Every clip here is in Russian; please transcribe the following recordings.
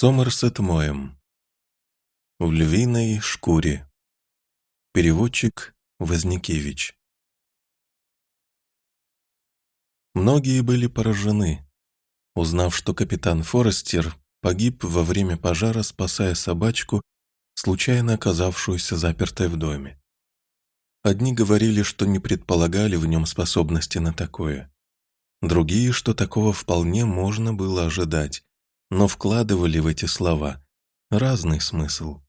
Сомерсет Моем. В львиной шкуре. Переводчик Возникевич. Многие были поражены, узнав, что капитан Форестер погиб во время пожара, спасая собачку, случайно оказавшуюся запертой в доме. Одни говорили, что не предполагали в нем способности на такое. Другие, что такого вполне можно было ожидать, но вкладывали в эти слова разный смысл.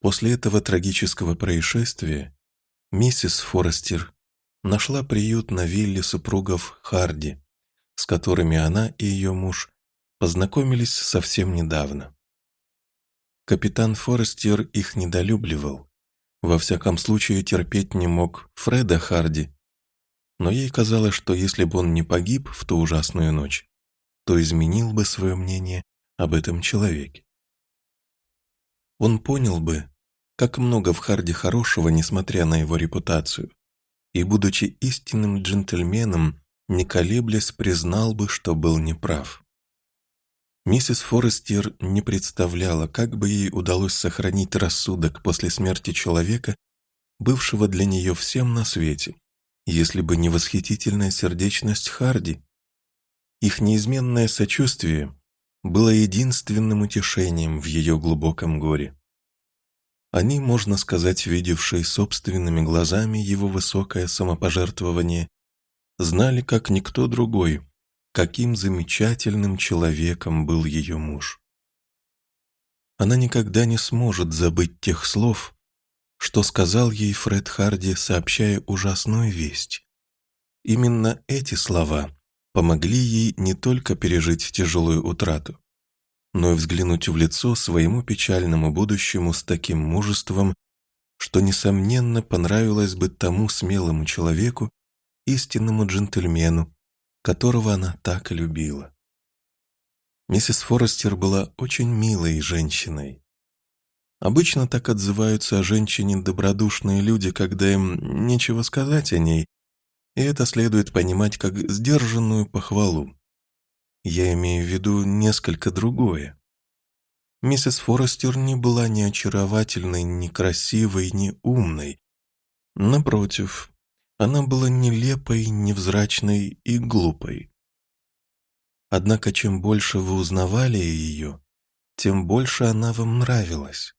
После этого трагического происшествия миссис Форестер нашла приют на вилле супругов Харди, с которыми она и ее муж познакомились совсем недавно. Капитан Форестер их недолюбливал, во всяком случае терпеть не мог Фреда Харди, но ей казалось, что если бы он не погиб в ту ужасную ночь, то изменил бы свое мнение об этом человеке. Он понял бы, как много в Харде хорошего, несмотря на его репутацию, и, будучи истинным джентльменом, не колеблясь, признал бы, что был неправ. Миссис Форестер не представляла, как бы ей удалось сохранить рассудок после смерти человека, бывшего для нее всем на свете, если бы не восхитительная сердечность Харди, их неизменное сочувствие было единственным утешением в ее глубоком горе. Они, можно сказать, видевшие собственными глазами его высокое самопожертвование, знали, как никто другой, каким замечательным человеком был ее муж. Она никогда не сможет забыть тех слов, что сказал ей Фред Харди, сообщая ужасную весть. Именно эти слова помогли ей не только пережить тяжелую утрату, но и взглянуть в лицо своему печальному будущему с таким мужеством, что, несомненно, понравилось бы тому смелому человеку, истинному джентльмену, которого она так любила. Миссис Форестер была очень милой женщиной. Обычно так отзываются о женщине добродушные люди, когда им нечего сказать о ней, и это следует понимать как сдержанную похвалу. Я имею в виду несколько другое. Миссис Форестер не была ни очаровательной, ни красивой, ни умной. Напротив, она была нелепой, невзрачной и глупой. Однако чем больше вы узнавали ее, тем больше она вам нравилась.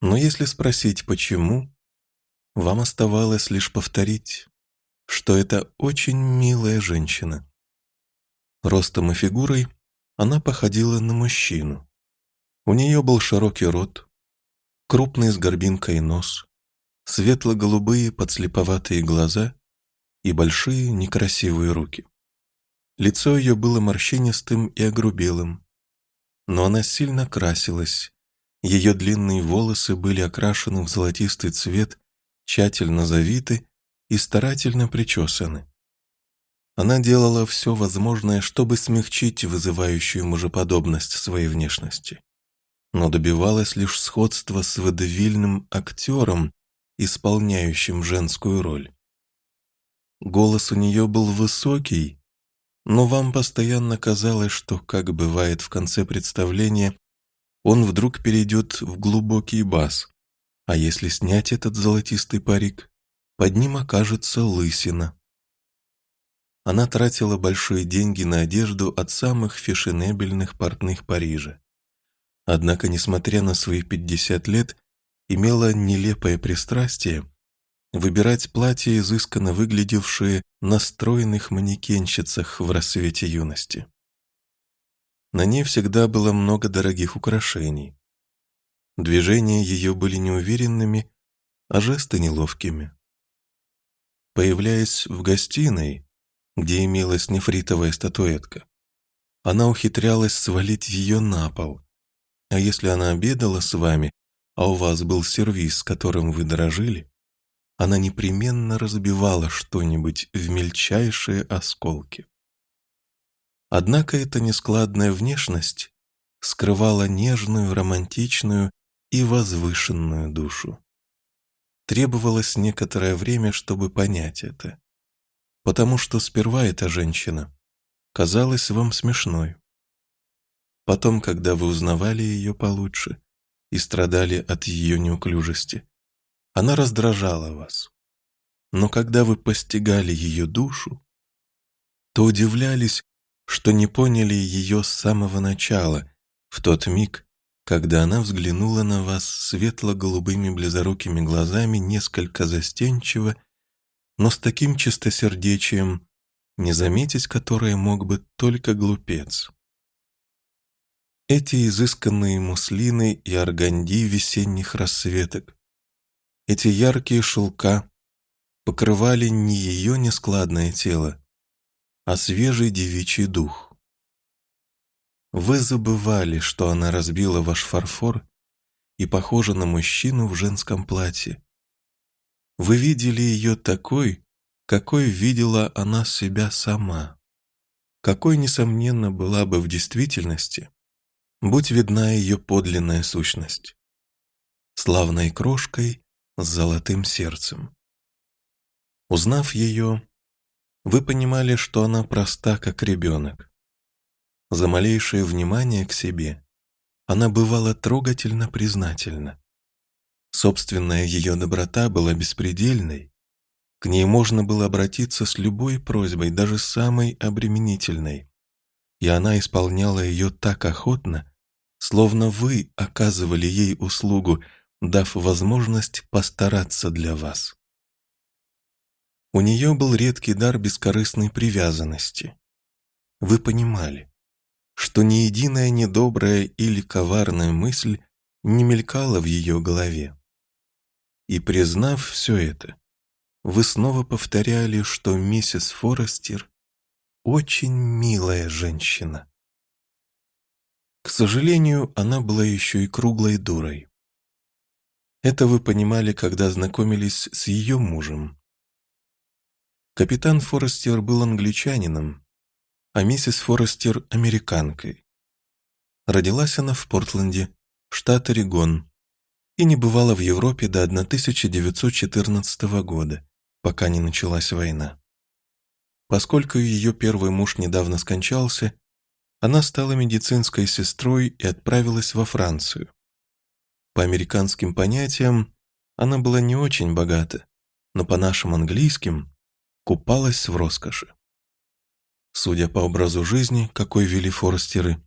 Но если спросить почему, вам оставалось лишь повторить что это очень милая женщина. Ростом и фигурой она походила на мужчину. У нее был широкий рот, крупный с горбинкой нос, светло-голубые подслеповатые глаза и большие некрасивые руки. Лицо ее было морщинистым и огрубелым, но она сильно красилась. Ее длинные волосы были окрашены в золотистый цвет, тщательно завиты и старательно причесаны. Она делала все возможное, чтобы смягчить вызывающую мужеподобность своей внешности, но добивалась лишь сходства с водевильным актером, исполняющим женскую роль. Голос у нее был высокий, но вам постоянно казалось, что, как бывает в конце представления, он вдруг перейдет в глубокий бас, а если снять этот золотистый парик, под ним окажется лысина. Она тратила большие деньги на одежду от самых фешенебельных портных Парижа. Однако, несмотря на свои 50 лет, имела нелепое пристрастие выбирать платья, изысканно выглядевшие на стройных манекенщицах в рассвете юности. На ней всегда было много дорогих украшений. Движения ее были неуверенными, а жесты неловкими. Появляясь в гостиной, где имелась нефритовая статуэтка, она ухитрялась свалить ее на пол. А если она обедала с вами, а у вас был сервиз, которым вы дорожили, она непременно разбивала что-нибудь в мельчайшие осколки. Однако эта нескладная внешность скрывала нежную, романтичную и возвышенную душу. Требовалось некоторое время, чтобы понять это. Потому что сперва эта женщина казалась вам смешной. Потом, когда вы узнавали ее получше и страдали от ее неуклюжести, она раздражала вас. Но когда вы постигали ее душу, то удивлялись, что не поняли ее с самого начала, в тот миг, когда она взглянула на вас светло-голубыми близорукими глазами несколько застенчиво, но с таким чистосердечием, не заметить которое мог бы только глупец. Эти изысканные муслины и органди весенних рассветок, эти яркие шелка покрывали не ее нескладное тело, а свежий девичий дух. Вы забывали, что она разбила ваш фарфор и похожа на мужчину в женском платье. Вы видели ее такой, какой видела она себя сама, какой, несомненно, была бы в действительности, будь видна ее подлинная сущность, славной крошкой с золотым сердцем. Узнав ее, вы понимали, что она проста, как ребенок. За малейшее внимание к себе она бывала трогательно признательна. Собственная ее доброта была беспредельной, к ней можно было обратиться с любой просьбой, даже самой обременительной, и она исполняла ее так охотно, словно вы оказывали ей услугу, дав возможность постараться для вас. У нее был редкий дар бескорыстной привязанности. Вы понимали, что ни единая недобрая или коварная мысль не мелькала в ее голове. И признав все это, вы снова повторяли, что миссис Форестер очень милая женщина. К сожалению, она была еще и круглой дурой. Это вы понимали, когда знакомились с ее мужем. Капитан Форестер был англичанином, а миссис Форестер – американкой. Родилась она в Портленде, штат Орегон, и не бывала в Европе до 1914 года, пока не началась война. Поскольку ее первый муж недавно скончался, она стала медицинской сестрой и отправилась во Францию. По американским понятиям, она была не очень богата, но по нашим английским купалась в роскоши. Судя по образу жизни, какой вели форестеры,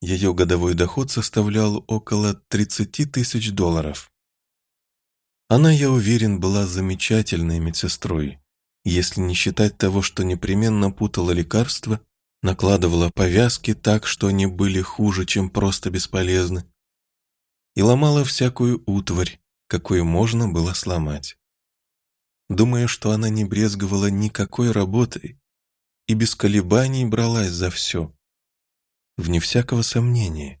ее годовой доход составлял около 30 тысяч долларов. Она, я уверен, была замечательной медсестрой, если не считать того, что непременно путала лекарства, накладывала повязки так, что они были хуже, чем просто бесполезны, и ломала всякую утварь, какую можно было сломать. Думая, что она не брезговала никакой работой и без колебаний бралась за все. Вне всякого сомнения,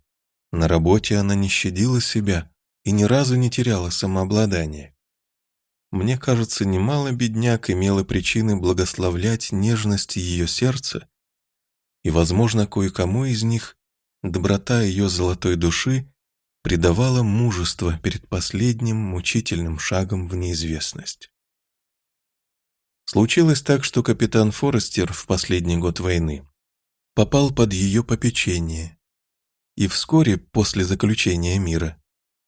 на работе она не щадила себя, и ни разу не теряла самообладание. Мне кажется, немало бедняк имела причины благословлять нежность ее сердца, и, возможно, кое-кому из них доброта ее золотой души придавала мужество перед последним мучительным шагом в неизвестность. Случилось так, что капитан Форестер в последний год войны попал под ее попечение, и вскоре после заключения мира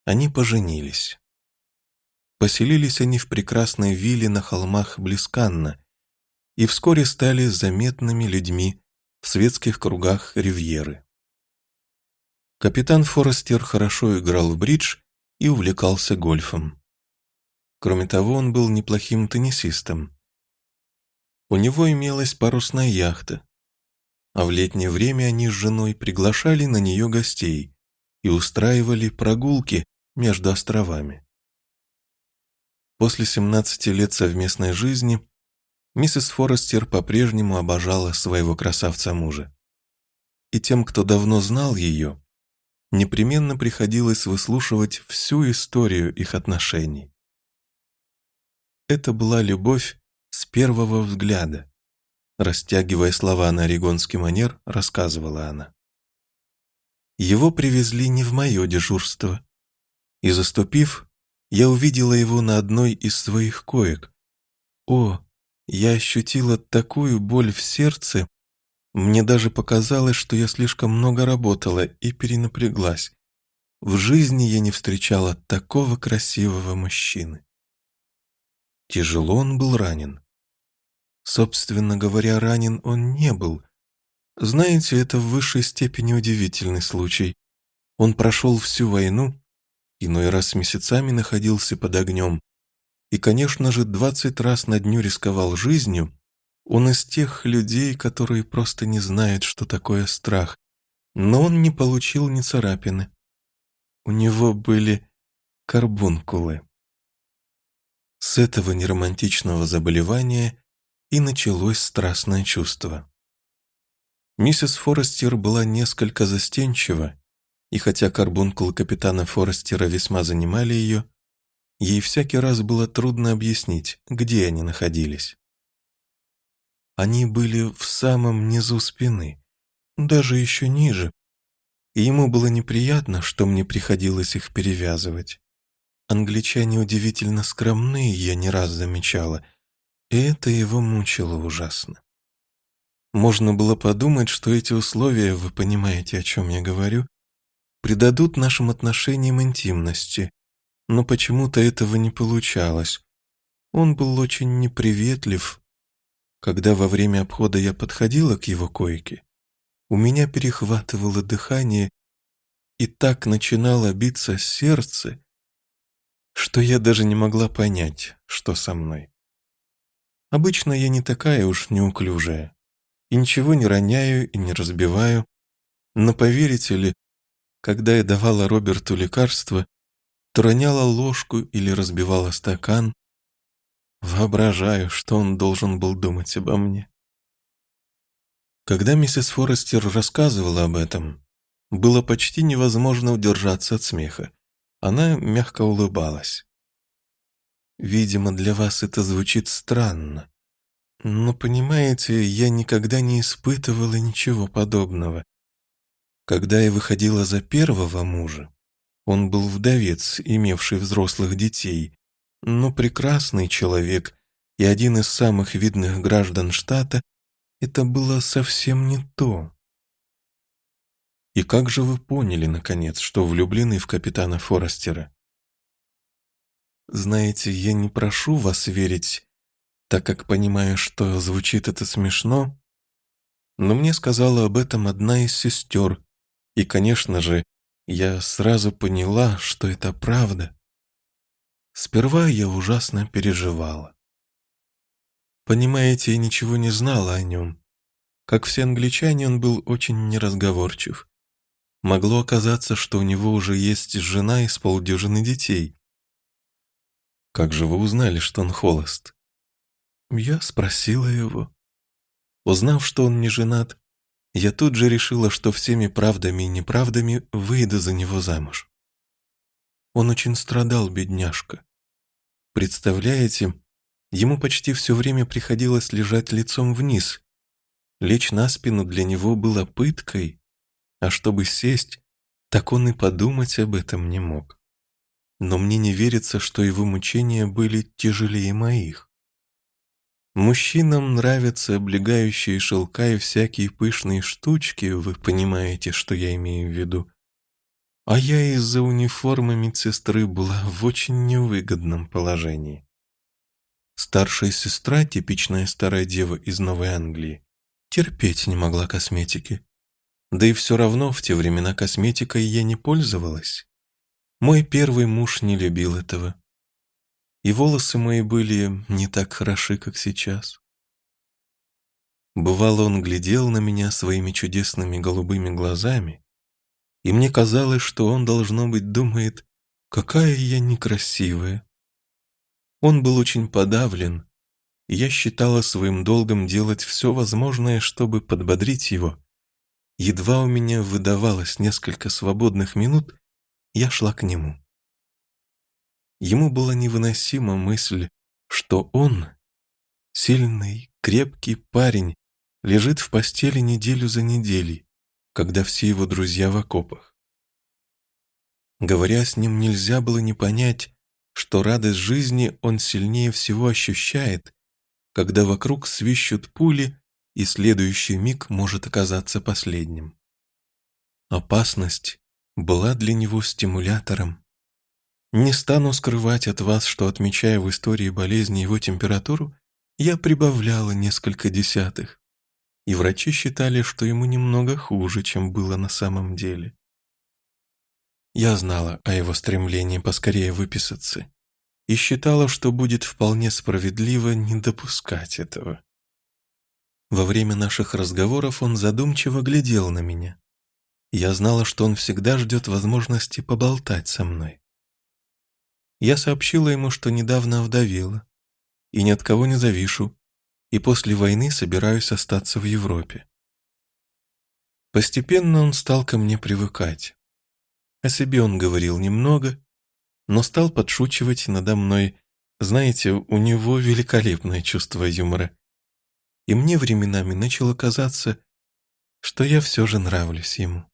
они поженились. Поселились они в прекрасной вилле на холмах Блисканна и вскоре стали заметными людьми в светских кругах Ривьеры. Капитан Форестер хорошо играл в бридж и увлекался гольфом. Кроме того, он был неплохим теннисистом. У него имелась парусная яхта, а в летнее время они с женой приглашали на нее гостей и устраивали прогулки между островами. После 17 лет совместной жизни миссис Форестер по-прежнему обожала своего красавца-мужа. И тем, кто давно знал ее, непременно приходилось выслушивать всю историю их отношений. Это была любовь с первого взгляда. Растягивая слова на орегонский манер, рассказывала она. Его привезли не в мое дежурство, и, заступив, я увидела его на одной из своих коек. О, я ощутила такую боль в сердце, Мне даже показалось, что я слишком много работала и перенапряглась. В жизни я не встречала такого красивого мужчины. Тяжело он был ранен. Собственно говоря, ранен он не был. Знаете, это в высшей степени удивительный случай. Он прошел всю войну, иной раз месяцами находился под огнем, и, конечно же, двадцать раз на дню рисковал жизнью, он из тех людей, которые просто не знают, что такое страх, но он не получил ни царапины. У него были карбункулы. С этого неромантичного заболевания и началось страстное чувство. Миссис Форестер была несколько застенчива, и хотя карбункулы капитана Форестера весьма занимали ее, ей всякий раз было трудно объяснить, где они находились. Они были в самом низу спины, даже еще ниже, и ему было неприятно, что мне приходилось их перевязывать. Англичане удивительно скромные, я не раз замечала, и это его мучило ужасно. Можно было подумать, что эти условия, вы понимаете, о чем я говорю, придадут нашим отношениям интимности, но почему-то этого не получалось. Он был очень неприветлив. Когда во время обхода я подходила к его койке, у меня перехватывало дыхание, и так начинало биться сердце, что я даже не могла понять, что со мной. Обычно я не такая уж неуклюжая. И ничего не роняю и не разбиваю. Но поверите ли, когда я давала Роберту лекарство, то роняла ложку или разбивала стакан, воображаю, что он должен был думать обо мне. Когда миссис Форестер рассказывала об этом, было почти невозможно удержаться от смеха. Она мягко улыбалась. Видимо, для вас это звучит странно. Но, понимаете, я никогда не испытывала ничего подобного. Когда я выходила за первого мужа, он был вдовец, имевший взрослых детей, но прекрасный человек и один из самых видных граждан штата, это было совсем не то. И как же вы поняли, наконец, что влюблены в капитана Форестера? Знаете, я не прошу вас верить, так как понимаю, что звучит это смешно, но мне сказала об этом одна из сестер, и, конечно же, я сразу поняла, что это правда. Сперва я ужасно переживала. Понимаете, я ничего не знала о нем. Как все англичане, он был очень неразговорчив. Могло оказаться, что у него уже есть жена и с полдюжины детей. «Как же вы узнали, что он холост?» Я спросила его. Узнав, что он не женат, я тут же решила, что всеми правдами и неправдами выйду за него замуж. Он очень страдал, бедняжка. Представляете, ему почти все время приходилось лежать лицом вниз. Лечь на спину для него было пыткой, а чтобы сесть, так он и подумать об этом не мог но мне не верится, что его мучения были тяжелее моих. Мужчинам нравятся облегающие шелка и всякие пышные штучки, вы понимаете, что я имею в виду. А я из-за униформы медсестры была в очень невыгодном положении. Старшая сестра, типичная старая дева из Новой Англии, терпеть не могла косметики. Да и все равно в те времена косметикой я не пользовалась. Мой первый муж не любил этого. И волосы мои были не так хороши, как сейчас. Бывало, он глядел на меня своими чудесными голубыми глазами, и мне казалось, что он, должно быть, думает, какая я некрасивая. Он был очень подавлен, и я считала своим долгом делать все возможное, чтобы подбодрить его. Едва у меня выдавалось несколько свободных минут, я шла к нему. Ему была невыносима мысль, что он, сильный, крепкий парень, лежит в постели неделю за неделей, когда все его друзья в окопах. Говоря с ним, нельзя было не понять, что радость жизни он сильнее всего ощущает, когда вокруг свищут пули, и следующий миг может оказаться последним. Опасность была для него стимулятором. Не стану скрывать от вас, что, отмечая в истории болезни его температуру, я прибавляла несколько десятых, и врачи считали, что ему немного хуже, чем было на самом деле. Я знала о его стремлении поскорее выписаться и считала, что будет вполне справедливо не допускать этого. Во время наших разговоров он задумчиво глядел на меня. Я знала, что он всегда ждет возможности поболтать со мной. Я сообщила ему, что недавно овдовела, и ни от кого не завишу, и после войны собираюсь остаться в Европе. Постепенно он стал ко мне привыкать. О себе он говорил немного, но стал подшучивать надо мной. Знаете, у него великолепное чувство юмора и мне временами начало казаться, что я все же нравлюсь ему.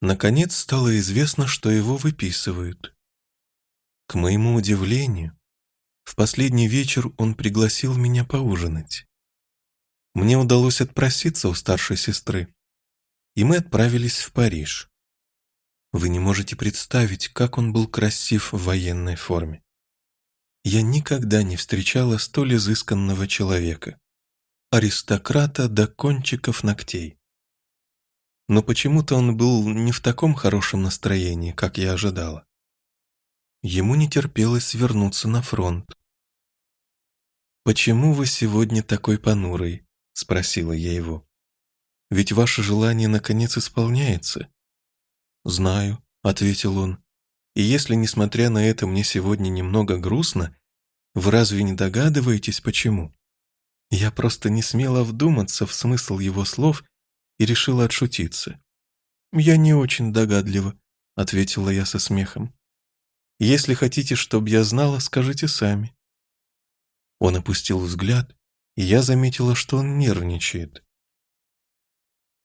Наконец стало известно, что его выписывают. К моему удивлению, в последний вечер он пригласил меня поужинать. Мне удалось отпроситься у старшей сестры, и мы отправились в Париж. Вы не можете представить, как он был красив в военной форме. Я никогда не встречала столь изысканного человека. Аристократа до кончиков ногтей. Но почему-то он был не в таком хорошем настроении, как я ожидала. Ему не терпелось вернуться на фронт. «Почему вы сегодня такой понурый?» — спросила я его. «Ведь ваше желание наконец исполняется». «Знаю», — ответил он. «И если, несмотря на это, мне сегодня немного грустно, вы разве не догадываетесь, почему? Я просто не смела вдуматься в смысл его слов и решила отшутиться. «Я не очень догадлива», — ответила я со смехом. «Если хотите, чтобы я знала, скажите сами». Он опустил взгляд, и я заметила, что он нервничает.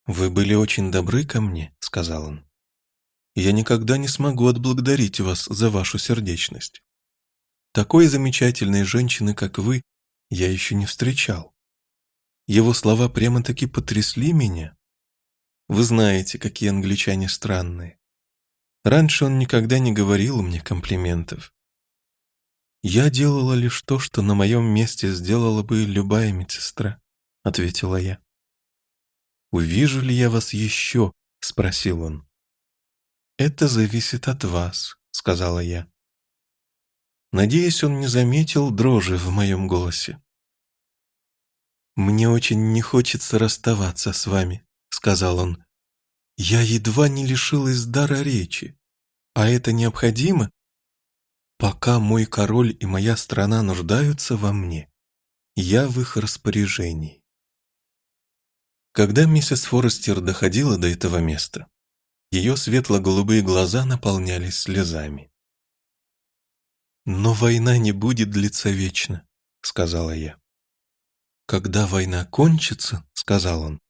«Вы были очень добры ко мне», — сказал он. «Я никогда не смогу отблагодарить вас за вашу сердечность. Такой замечательной женщины, как вы, я еще не встречал. Его слова прямо-таки потрясли меня. Вы знаете, какие англичане странные. Раньше он никогда не говорил мне комплиментов. «Я делала лишь то, что на моем месте сделала бы любая медсестра», — ответила я. «Увижу ли я вас еще?» — спросил он. «Это зависит от вас», — сказала я. Надеюсь, он не заметил дрожи в моем голосе. «Мне очень не хочется расставаться с вами», — сказал он. «Я едва не лишилась дара речи. А это необходимо? Пока мой король и моя страна нуждаются во мне, я в их распоряжении». Когда миссис Форестер доходила до этого места, ее светло-голубые глаза наполнялись слезами. «Но война не будет длиться вечно», — сказала я. «Когда война кончится», — сказал он,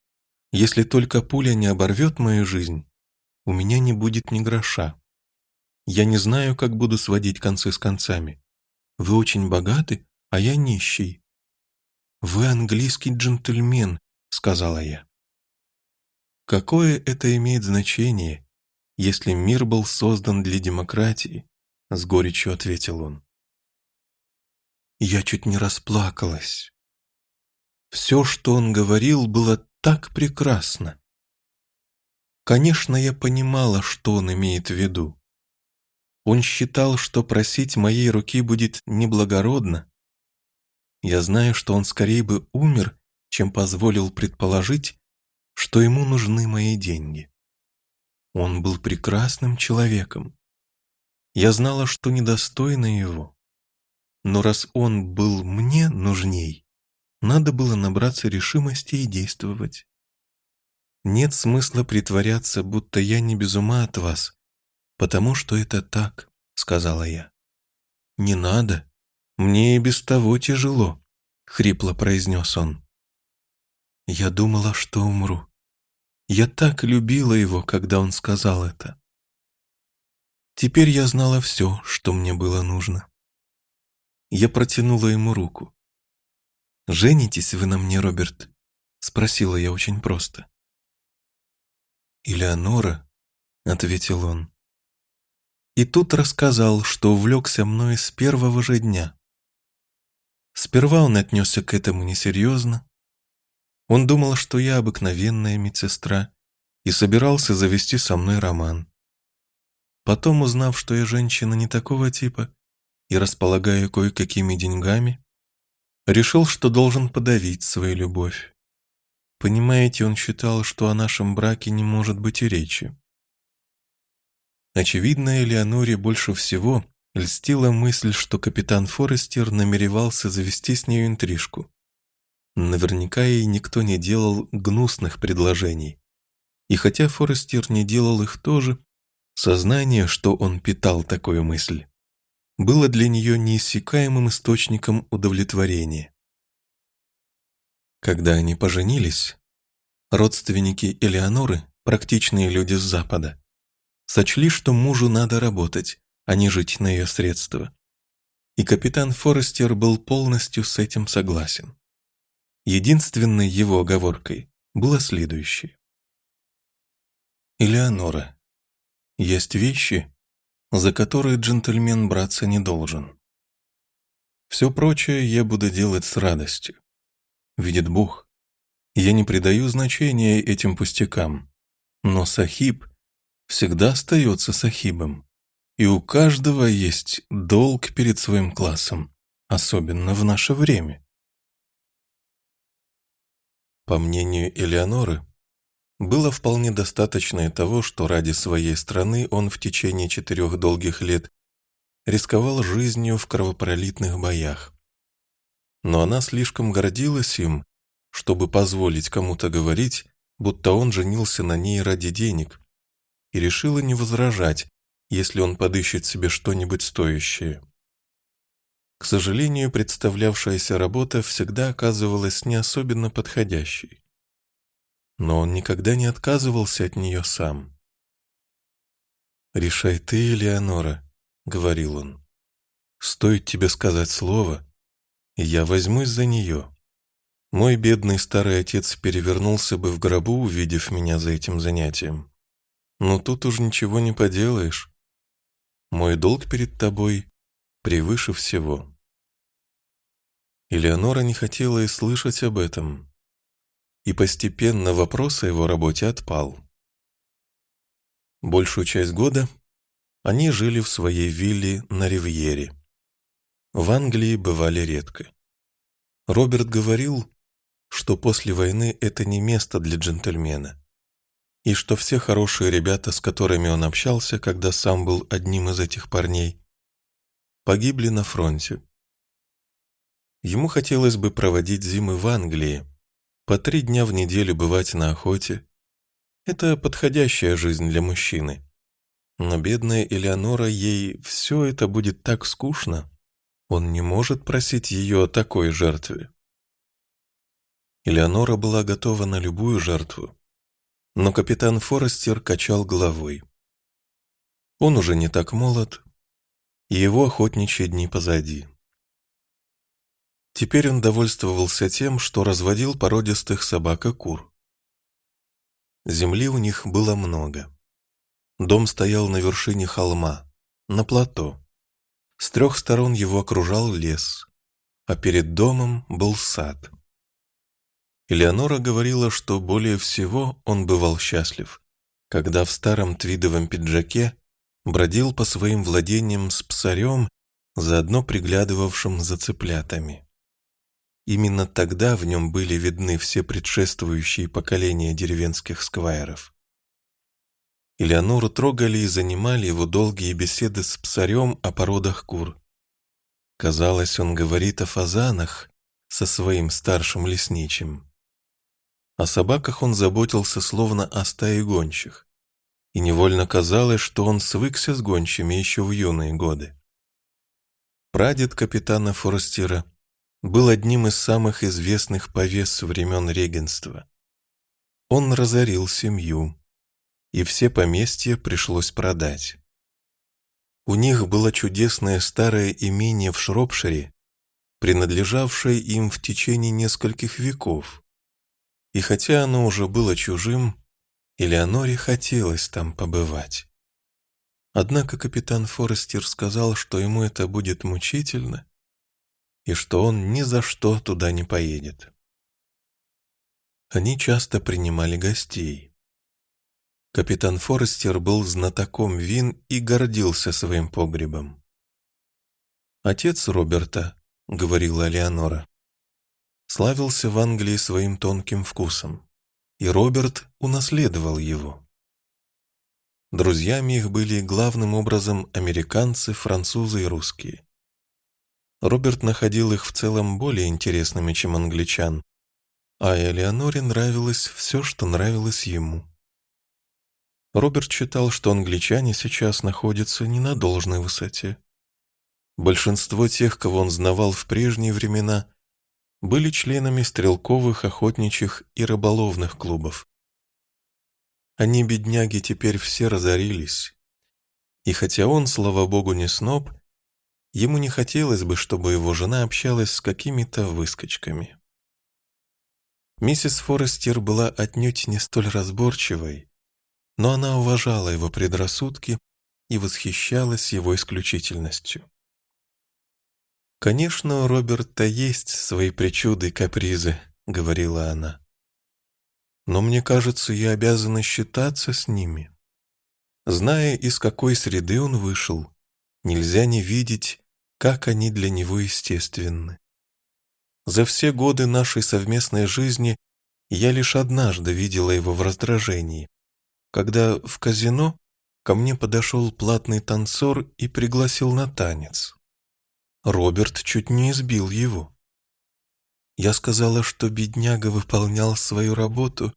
«если только пуля не оборвет мою жизнь, у меня не будет ни гроша. Я не знаю, как буду сводить концы с концами. Вы очень богаты, а я нищий». «Вы английский джентльмен», — сказала я. Какое это имеет значение, если мир был создан для демократии, — с горечью ответил он. Я чуть не расплакалась. Все, что он говорил, было так прекрасно. Конечно, я понимала, что он имеет в виду. Он считал, что просить моей руки будет неблагородно. Я знаю, что он скорее бы умер, чем позволил предположить, что ему нужны мои деньги. Он был прекрасным человеком. Я знала, что недостойна его. Но раз он был мне нужней, надо было набраться решимости и действовать. Нет смысла притворяться, будто я не без ума от вас, потому что это так, сказала я. Не надо, мне и без того тяжело, хрипло произнес он. Я думала, что умру. Я так любила его, когда он сказал это. Теперь я знала все, что мне было нужно. Я протянула ему руку. «Женитесь вы на мне, Роберт?» — спросила я очень просто. «Элеонора», — ответил он. И тут рассказал, что увлекся мной с первого же дня. Сперва он отнесся к этому несерьезно. Он думал, что я обыкновенная медсестра и собирался завести со мной роман. Потом, узнав, что я женщина не такого типа и располагаю кое-какими деньгами, решил, что должен подавить свою любовь. Понимаете, он считал, что о нашем браке не может быть и речи. Очевидно, Элеоноре больше всего льстила мысль, что капитан Форестер намеревался завести с нею интрижку. Наверняка ей никто не делал гнусных предложений. И хотя Форестер не делал их тоже, сознание, что он питал такую мысль, было для нее неиссякаемым источником удовлетворения. Когда они поженились, родственники Элеоноры, практичные люди с Запада, сочли, что мужу надо работать, а не жить на ее средства. И капитан Форестер был полностью с этим согласен. Единственной его оговоркой было следующее. «Элеонора, есть вещи, за которые джентльмен браться не должен. Все прочее я буду делать с радостью. Видит Бог, я не придаю значения этим пустякам, но Сахиб всегда остается Сахибом, и у каждого есть долг перед своим классом, особенно в наше время. По мнению Элеоноры, было вполне достаточно и того, что ради своей страны он в течение четырех долгих лет рисковал жизнью в кровопролитных боях. Но она слишком гордилась им, чтобы позволить кому-то говорить, будто он женился на ней ради денег, и решила не возражать, если он подыщет себе что-нибудь стоящее. К сожалению, представлявшаяся работа всегда оказывалась не особенно подходящей но он никогда не отказывался от нее сам. «Решай ты, Элеонора», — говорил он. «Стоит тебе сказать слово, и я возьмусь за нее. Мой бедный старый отец перевернулся бы в гробу, увидев меня за этим занятием. Но тут уж ничего не поделаешь. Мой долг перед тобой превыше всего». Элеонора не хотела и слышать об этом, и постепенно вопрос о его работе отпал. Большую часть года они жили в своей вилле на Ривьере. В Англии бывали редко. Роберт говорил, что после войны это не место для джентльмена, и что все хорошие ребята, с которыми он общался, когда сам был одним из этих парней, погибли на фронте. Ему хотелось бы проводить зимы в Англии, по три дня в неделю бывать на охоте – это подходящая жизнь для мужчины. Но бедная Элеонора, ей все это будет так скучно. Он не может просить ее о такой жертве. Элеонора была готова на любую жертву, но капитан Форестер качал головой. Он уже не так молод, и его охотничьи дни позади. Теперь он довольствовался тем, что разводил породистых собак и кур. Земли у них было много. Дом стоял на вершине холма, на плато. С трех сторон его окружал лес, а перед домом был сад. Элеонора говорила, что более всего он бывал счастлив, когда в старом твидовом пиджаке бродил по своим владениям с псарем, заодно приглядывавшим за цыплятами. Именно тогда в нем были видны все предшествующие поколения деревенских сквайров. Элеонору трогали и занимали его долгие беседы с псарем о породах кур. Казалось, он говорит о фазанах со своим старшим лесничим. О собаках он заботился словно о стае гончих, и невольно казалось, что он свыкся с гончими еще в юные годы. Прадед капитана Форстера был одним из самых известных повес времен регенства. Он разорил семью, и все поместья пришлось продать. У них было чудесное старое имение в Шропшире, принадлежавшее им в течение нескольких веков. И хотя оно уже было чужим, Элеоноре хотелось там побывать. Однако капитан Форестер сказал, что ему это будет мучительно, и что он ни за что туда не поедет. Они часто принимали гостей. Капитан Форестер был знатоком вин и гордился своим погребом. «Отец Роберта», — говорила Леонора, — славился в Англии своим тонким вкусом и Роберт унаследовал его. Друзьями их были главным образом американцы, французы и русские. Роберт находил их в целом более интересными, чем англичан, а Элеоноре нравилось все, что нравилось ему. Роберт считал, что англичане сейчас находятся не на должной высоте. Большинство тех, кого он знавал в прежние времена, были членами стрелковых, охотничьих и рыболовных клубов. Они, бедняги, теперь все разорились. И хотя он, слава богу, не сноб, ему не хотелось бы, чтобы его жена общалась с какими-то выскочками. Миссис Форестер была отнюдь не столь разборчивой, но она уважала его предрассудки и восхищалась его исключительностью. «Конечно, у Роберта есть свои причуды и капризы», — говорила она. «Но мне кажется, я обязана считаться с ними. Зная, из какой среды он вышел, нельзя не видеть, как они для него естественны. За все годы нашей совместной жизни я лишь однажды видела его в раздражении, когда в казино ко мне подошел платный танцор и пригласил на танец. Роберт чуть не избил его. Я сказала, что бедняга выполнял свою работу,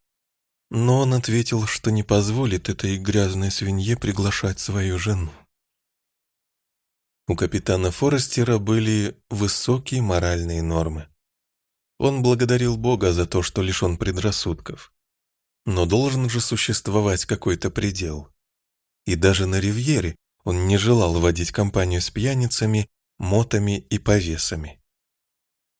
но он ответил, что не позволит этой грязной свинье приглашать свою жену. У капитана Форестера были высокие моральные нормы. Он благодарил Бога за то, что лишен предрассудков. Но должен же существовать какой-то предел. И даже на Ривьере он не желал водить компанию с пьяницами мотами и повесами.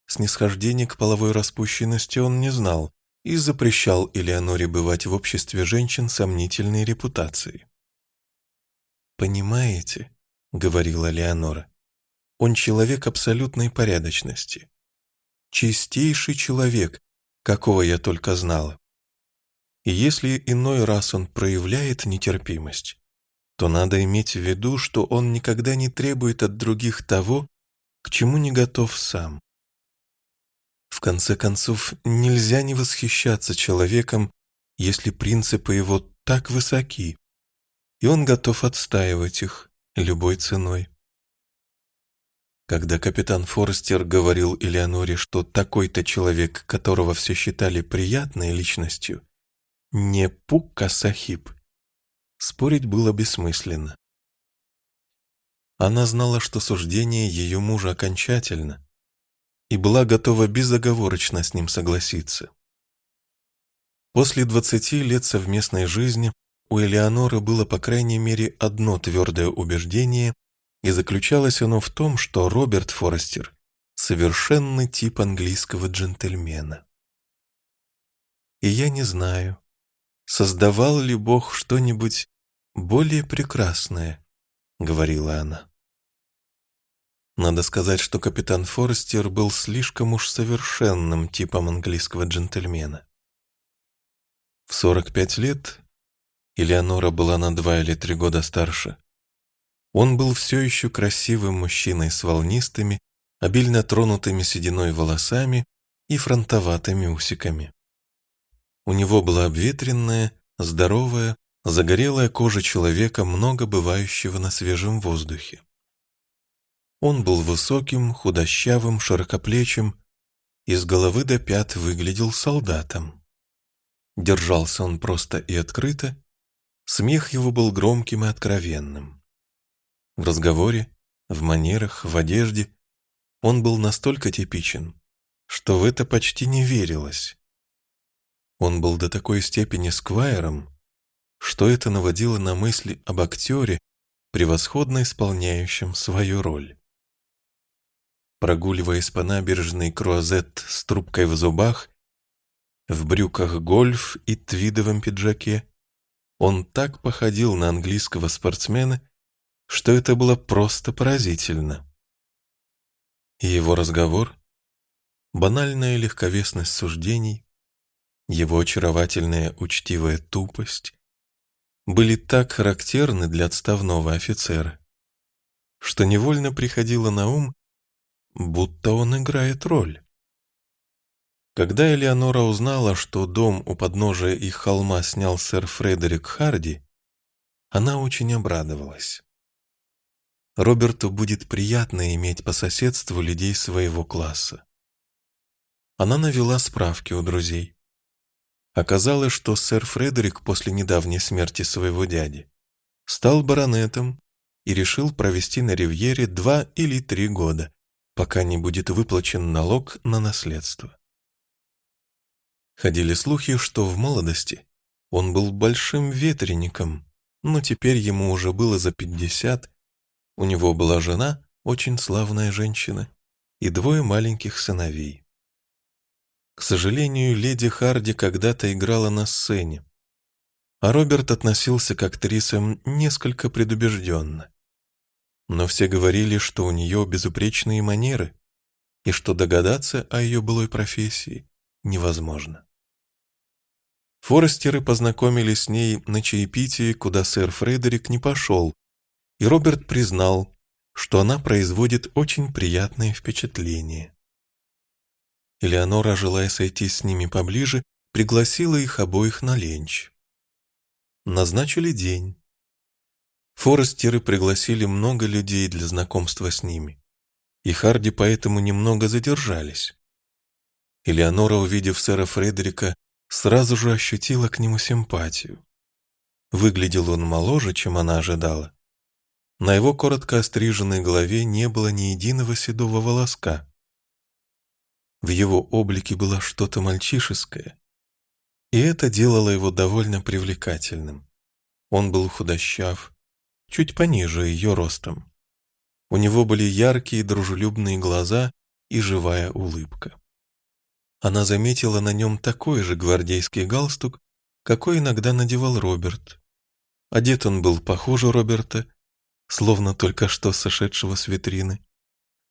Снисхождение к половой распущенности он не знал и запрещал Элеоноре бывать в обществе женщин сомнительной репутации. «Понимаете», — говорила Леонора, — «он человек абсолютной порядочности. Чистейший человек, какого я только знала. И если иной раз он проявляет нетерпимость, то надо иметь в виду, что он никогда не требует от других того, к чему не готов сам. В конце концов, нельзя не восхищаться человеком, если принципы его так высоки, и он готов отстаивать их любой ценой. Когда капитан Форестер говорил Элеоноре, что такой-то человек, которого все считали приятной личностью, не Пукка Сахиб, Спорить было бессмысленно. Она знала, что суждение ее мужа окончательно, и была готова безоговорочно с ним согласиться. После двадцати лет совместной жизни у Элеоноры было по крайней мере одно твердое убеждение, и заключалось оно в том, что Роберт Форестер – совершенный тип английского джентльмена. И я не знаю, создавал ли Бог что-нибудь более прекрасное, говорила она. Надо сказать, что капитан Форестер был слишком уж совершенным типом английского джентльмена. В 45 лет, Элеонора была на два или три года старше, он был все еще красивым мужчиной с волнистыми, обильно тронутыми сединой волосами и фронтоватыми усиками. У него была обветренная, здоровая, загорелая кожа человека, много бывающего на свежем воздухе. Он был высоким, худощавым, широкоплечим, и с головы до пят выглядел солдатом. Держался он просто и открыто, смех его был громким и откровенным. В разговоре, в манерах, в одежде он был настолько типичен, что в это почти не верилось. Он был до такой степени сквайром, что это наводило на мысли об актере, превосходно исполняющем свою роль. прогуливаясь по набережной Круазет с трубкой в зубах, в брюках гольф и твидовом пиджаке, он так походил на английского спортсмена, что это было просто поразительно. его разговор, банальная легковесность суждений, его очаровательная учтивая тупость были так характерны для отставного офицера, что невольно приходило на ум, будто он играет роль. Когда Элеонора узнала, что дом у подножия их холма снял сэр Фредерик Харди, она очень обрадовалась. Роберту будет приятно иметь по соседству людей своего класса. Она навела справки у друзей. Оказалось, что сэр Фредерик после недавней смерти своего дяди стал баронетом и решил провести на ривьере два или три года, пока не будет выплачен налог на наследство. Ходили слухи, что в молодости он был большим ветреником, но теперь ему уже было за пятьдесят, у него была жена, очень славная женщина, и двое маленьких сыновей. К сожалению, леди Харди когда-то играла на сцене, а Роберт относился к актрисам несколько предубежденно. Но все говорили, что у нее безупречные манеры, и что догадаться о ее былой профессии невозможно. Форестеры познакомились с ней на чаепитии, куда сэр Фредерик не пошел, и Роберт признал, что она производит очень приятное впечатление. Элеонора, желая сойти с ними поближе, пригласила их обоих на ленч. Назначили день. Форестеры пригласили много людей для знакомства с ними, и Харди поэтому немного задержались. Элеонора, увидев сэра Фредерика, сразу же ощутила к нему симпатию. Выглядел он моложе, чем она ожидала. На его коротко остриженной голове не было ни единого седого волоска. В его облике было что-то мальчишеское, и это делало его довольно привлекательным. Он был худощав, чуть пониже ее ростом. У него были яркие дружелюбные глаза и живая улыбка. Она заметила на нем такой же гвардейский галстук, какой иногда надевал Роберт. Одет он был похоже Роберта, словно только что сошедшего с витрины,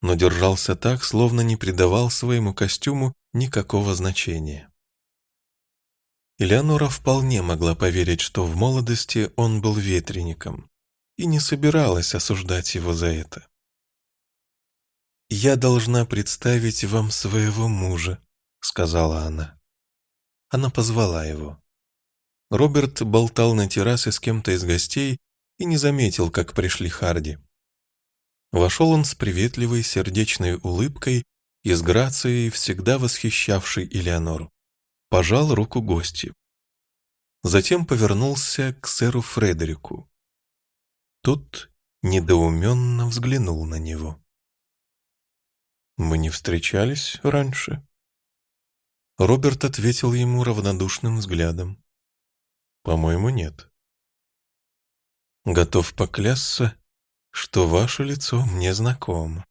но держался так, словно не придавал своему костюму никакого значения. Элеонора вполне могла поверить, что в молодости он был ветреником, и не собиралась осуждать его за это. «Я должна представить вам своего мужа», сказала она. Она позвала его. Роберт болтал на террасе с кем-то из гостей и не заметил, как пришли Харди. Вошел он с приветливой сердечной улыбкой и с грацией, всегда восхищавшей Элеонору. Пожал руку гостю. Затем повернулся к сэру Фредерику. Тот недоуменно взглянул на него. «Мы не встречались раньше?» Роберт ответил ему равнодушным взглядом. «По-моему, нет». «Готов поклясться, что ваше лицо мне знакомо».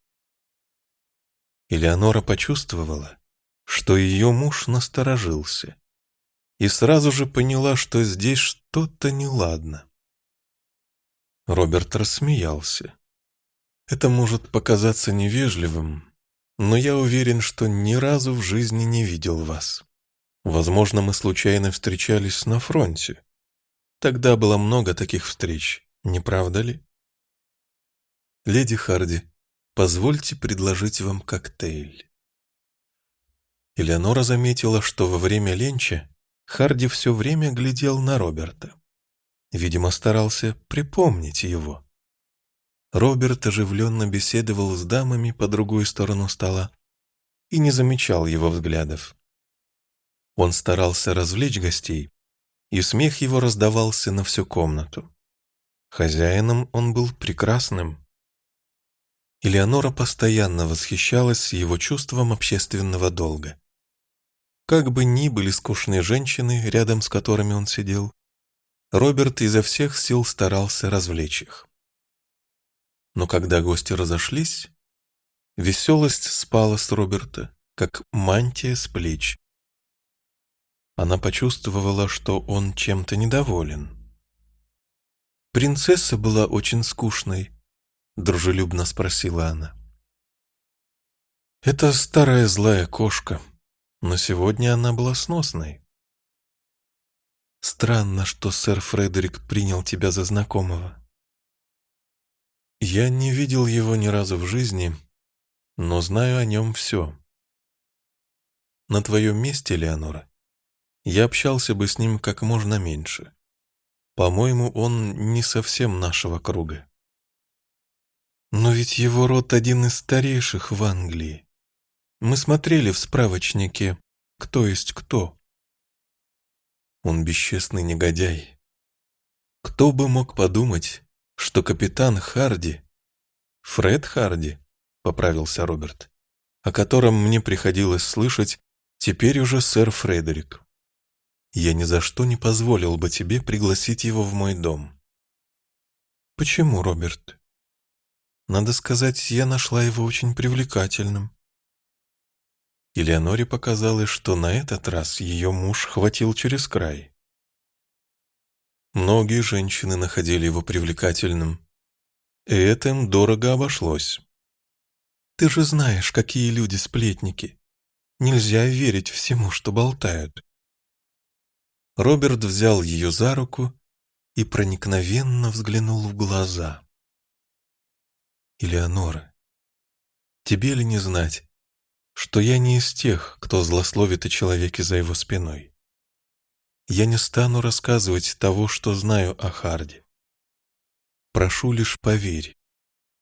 Элеонора почувствовала, что ее муж насторожился, и сразу же поняла, что здесь что-то неладно. Роберт рассмеялся. Это может показаться невежливым, но я уверен, что ни разу в жизни не видел вас. Возможно, мы случайно встречались на фронте. Тогда было много таких встреч, не правда ли? Леди Харди, позвольте предложить вам коктейль. Элеонора заметила, что во время ленча Харди все время глядел на Роберта. Видимо, старался припомнить его. Роберт оживленно беседовал с дамами по другую сторону стола и не замечал его взглядов. Он старался развлечь гостей, и смех его раздавался на всю комнату. Хозяином он был прекрасным. Элеонора постоянно восхищалась его чувством общественного долга. Как бы ни были скучные женщины, рядом с которыми он сидел, Роберт изо всех сил старался развлечь их. Но когда гости разошлись, Веселость спала с Роберта, как мантия с плеч. Она почувствовала, что он чем-то недоволен. «Принцесса была очень скучной», — дружелюбно спросила она. «Это старая злая кошка, но сегодня она была сносной. Странно, что сэр Фредерик принял тебя за знакомого. Я не видел его ни разу в жизни, но знаю о нем все. На твоем месте, Леонора, я общался бы с ним как можно меньше. По-моему, он не совсем нашего круга. Но ведь его род один из старейших в Англии. Мы смотрели в справочнике «Кто есть кто». Он бесчестный негодяй. Кто бы мог подумать, что капитан Харди, Фред Харди, поправился Роберт, о котором мне приходилось слышать, теперь уже сэр Фредерик. Я ни за что не позволил бы тебе пригласить его в мой дом. Почему, Роберт? Надо сказать, я нашла его очень привлекательным. Элеоноре показалось, что на этот раз ее муж хватил через край. Многие женщины находили его привлекательным, и это им дорого обошлось. Ты же знаешь, какие люди сплетники. Нельзя верить всему, что болтают. Роберт взял ее за руку и проникновенно взглянул в глаза. «Элеонора, тебе ли не знать, что я не из тех, кто злословит о человеке за его спиной? Я не стану рассказывать того, что знаю о Харде. Прошу лишь поверь,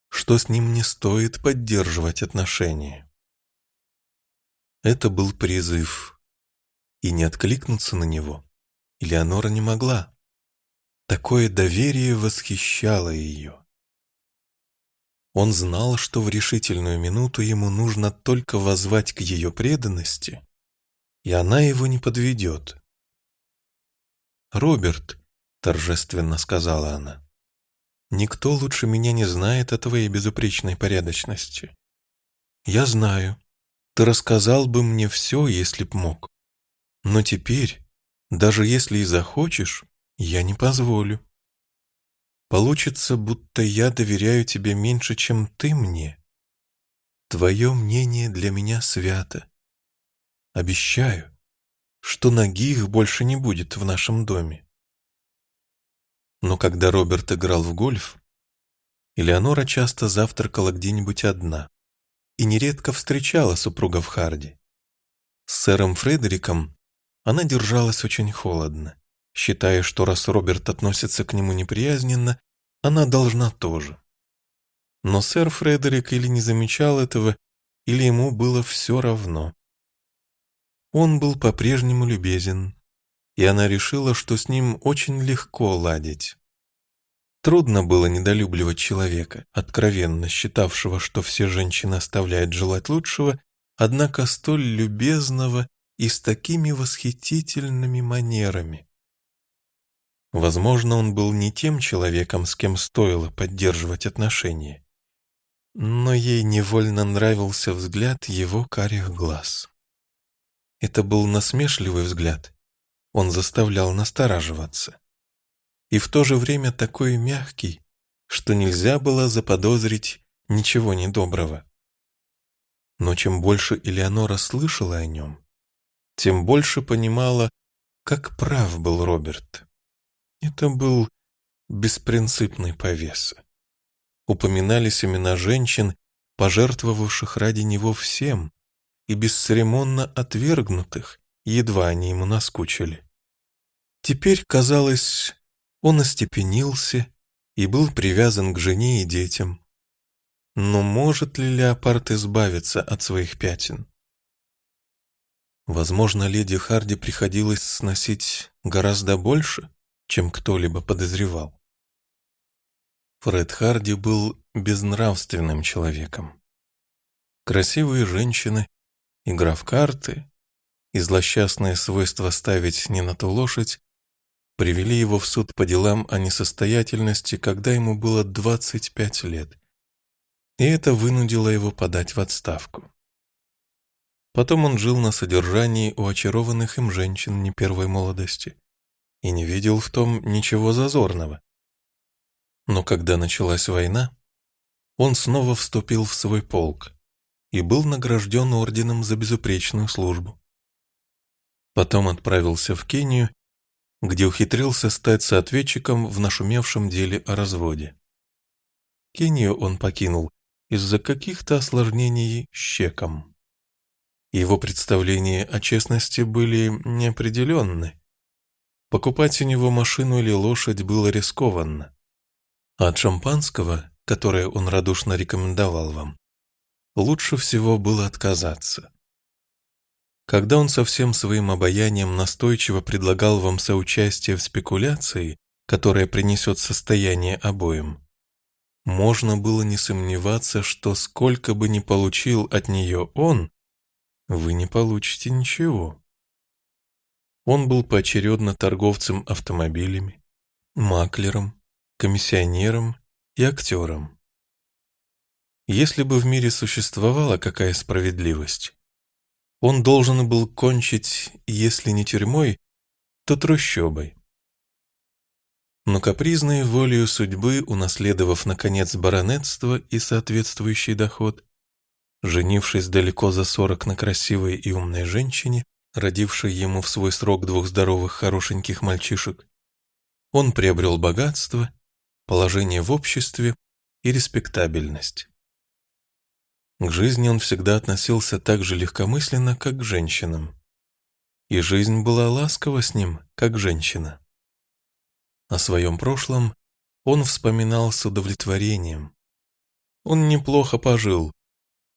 что с ним не стоит поддерживать отношения». Это был призыв, и не откликнуться на него Элеонора не могла. Такое доверие восхищало ее. Он знал, что в решительную минуту ему нужно только возвать к ее преданности, и она его не подведет. «Роберт», — торжественно сказала она, — «никто лучше меня не знает о твоей безупречной порядочности. Я знаю, ты рассказал бы мне все, если б мог. Но теперь, даже если и захочешь, я не позволю. Получится, будто я доверяю тебе меньше, чем ты мне. Твое мнение для меня свято. Обещаю, что ноги их больше не будет в нашем доме. Но когда Роберт играл в гольф, Элеонора часто завтракала где-нибудь одна и нередко встречала супругов Харди. С сэром Фредериком она держалась очень холодно, считая, что раз Роберт относится к нему неприязненно, она должна тоже. Но сэр Фредерик или не замечал этого, или ему было все равно. Он был по-прежнему любезен, и она решила, что с ним очень легко ладить. Трудно было недолюбливать человека, откровенно считавшего, что все женщины оставляют желать лучшего, однако столь любезного и с такими восхитительными манерами. Возможно, он был не тем человеком, с кем стоило поддерживать отношения, но ей невольно нравился взгляд его карих глаз. Это был насмешливый взгляд, он заставлял настораживаться. И в то же время такой мягкий, что нельзя было заподозрить ничего недоброго. Но чем больше Элеонора слышала о нем, тем больше понимала, как прав был Роберт. Это был беспринципный повес. Упоминались имена женщин, пожертвовавших ради него всем, и бесцеремонно отвергнутых, едва они ему наскучили. Теперь, казалось, он остепенился и был привязан к жене и детям. Но может ли леопард избавиться от своих пятен? Возможно, леди Харди приходилось сносить гораздо больше, чем кто-либо подозревал. Фред Харди был безнравственным человеком. Красивые женщины, игра в карты и злосчастное свойство ставить не на ту лошадь привели его в суд по делам о несостоятельности, когда ему было 25 лет. и это вынудило его подать в отставку. Потом он жил на содержании у очарованных им женщин не первой молодости и не видел в том ничего зазорного. Но когда началась война, он снова вступил в свой полк и был награжден орденом за безупречную службу. Потом отправился в Кению, где ухитрился стать соответчиком в нашумевшем деле о разводе. Кению он покинул из-за каких-то осложнений с чеком. Его представления о честности были неопределенны. Покупать у него машину или лошадь было рискованно. А от шампанского, которое он радушно рекомендовал вам, лучше всего было отказаться. Когда он со всем своим обаянием настойчиво предлагал вам соучастие в спекуляции, которая принесет состояние обоим, можно было не сомневаться, что сколько бы ни получил от нее он, вы не получите ничего. Он был поочередно торговцем автомобилями, маклером, комиссионером и актером. Если бы в мире существовала какая справедливость, он должен был кончить, если не тюрьмой, то трущобой. Но капризной волею судьбы, унаследовав, наконец, баронетство и соответствующий доход, Женившись далеко за сорок на красивой и умной женщине, родившей ему в свой срок двух здоровых хорошеньких мальчишек, он приобрел богатство, положение в обществе и респектабельность. К жизни он всегда относился так же легкомысленно, как к женщинам. И жизнь была ласкова с ним, как женщина. О своем прошлом он вспоминал с удовлетворением. Он неплохо пожил,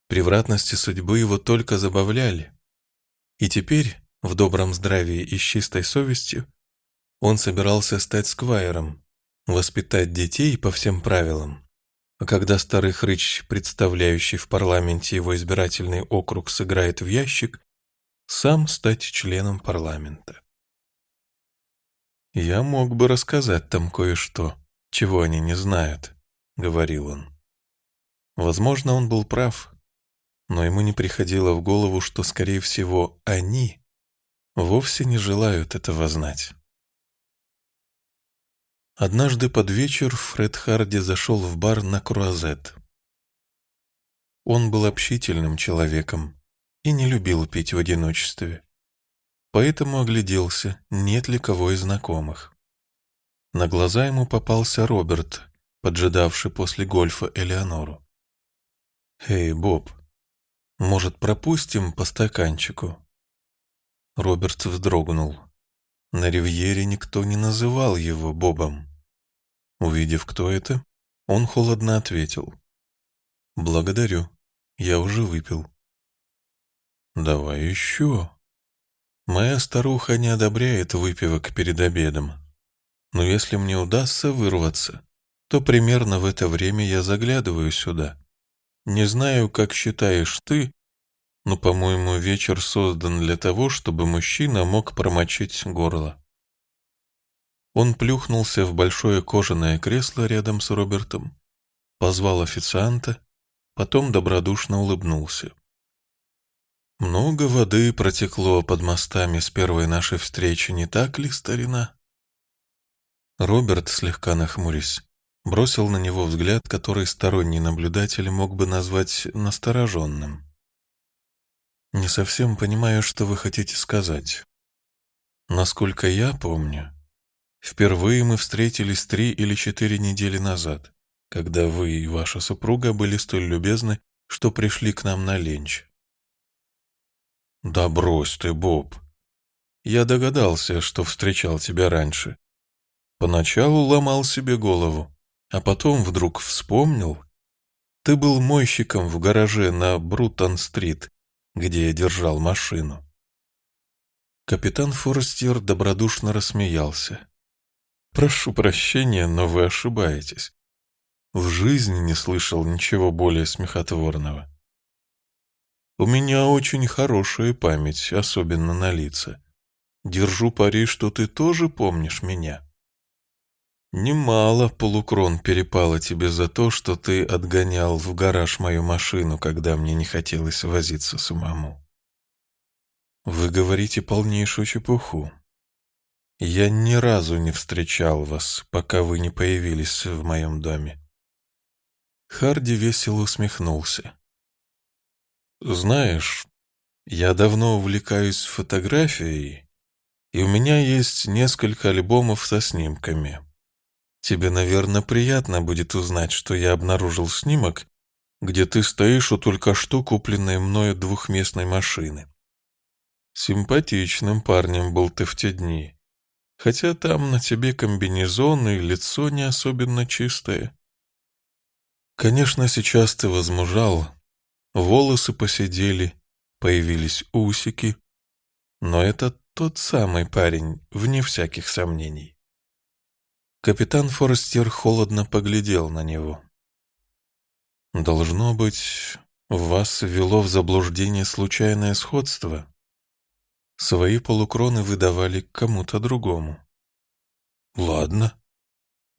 Превратности судьбы его только забавляли. И теперь, в добром здравии и с чистой совестью, он собирался стать сквайром, воспитать детей по всем правилам. А когда старый хрыч, представляющий в парламенте его избирательный округ, сыграет в ящик, сам стать членом парламента. «Я мог бы рассказать там кое-что, чего они не знают», — говорил он. Возможно, он был прав но ему не приходило в голову, что, скорее всего, они вовсе не желают этого знать. Однажды под вечер Фред Харди зашел в бар на Круазет. Он был общительным человеком и не любил пить в одиночестве, поэтому огляделся, нет ли кого из знакомых. На глаза ему попался Роберт, поджидавший после гольфа Элеонору. «Эй, Боб, может, пропустим по стаканчику?» Роберт вздрогнул. На ривьере никто не называл его Бобом. Увидев, кто это, он холодно ответил. «Благодарю, я уже выпил». «Давай еще». Моя старуха не одобряет выпивок перед обедом. Но если мне удастся вырваться, то примерно в это время я заглядываю сюда. Не знаю, как считаешь ты, но, по-моему, вечер создан для того, чтобы мужчина мог промочить горло. Он плюхнулся в большое кожаное кресло рядом с Робертом, позвал официанта, потом добродушно улыбнулся. «Много воды протекло под мостами с первой нашей встречи, не так ли, старина?» Роберт, слегка нахмурясь, бросил на него взгляд, который сторонний наблюдатель мог бы назвать настороженным. «Не совсем понимаю, что вы хотите сказать. Насколько я помню, впервые мы встретились три или четыре недели назад, когда вы и ваша супруга были столь любезны, что пришли к нам на ленч». «Да брось ты, Боб. Я догадался, что встречал тебя раньше. Поначалу ломал себе голову, а потом вдруг вспомнил. Ты был мойщиком в гараже на Брутон-стрит, где я держал машину. Капитан Форестер добродушно рассмеялся. «Прошу прощения, но вы ошибаетесь. В жизни не слышал ничего более смехотворного. У меня очень хорошая память, особенно на лица. Держу пари, что ты тоже помнишь меня». Немало полукрон перепало тебе за то, что ты отгонял в гараж мою машину, когда мне не хотелось возиться самому. Вы говорите полнейшую чепуху. Я ни разу не встречал вас, пока вы не появились в моем доме. Харди весело усмехнулся. Знаешь, я давно увлекаюсь фотографией, и у меня есть несколько альбомов со снимками. Тебе, наверное, приятно будет узнать, что я обнаружил снимок, где ты стоишь у только что купленной мною двухместной машины. Симпатичным парнем был ты в те дни, хотя там на тебе комбинезон и лицо не особенно чистое. Конечно, сейчас ты возмужал, волосы посидели, появились усики, но это тот самый парень, вне всяких сомнений. Капитан Форестер холодно поглядел на него. «Должно быть, вас ввело в заблуждение случайное сходство. Свои полукроны выдавали кому-то другому». «Ладно.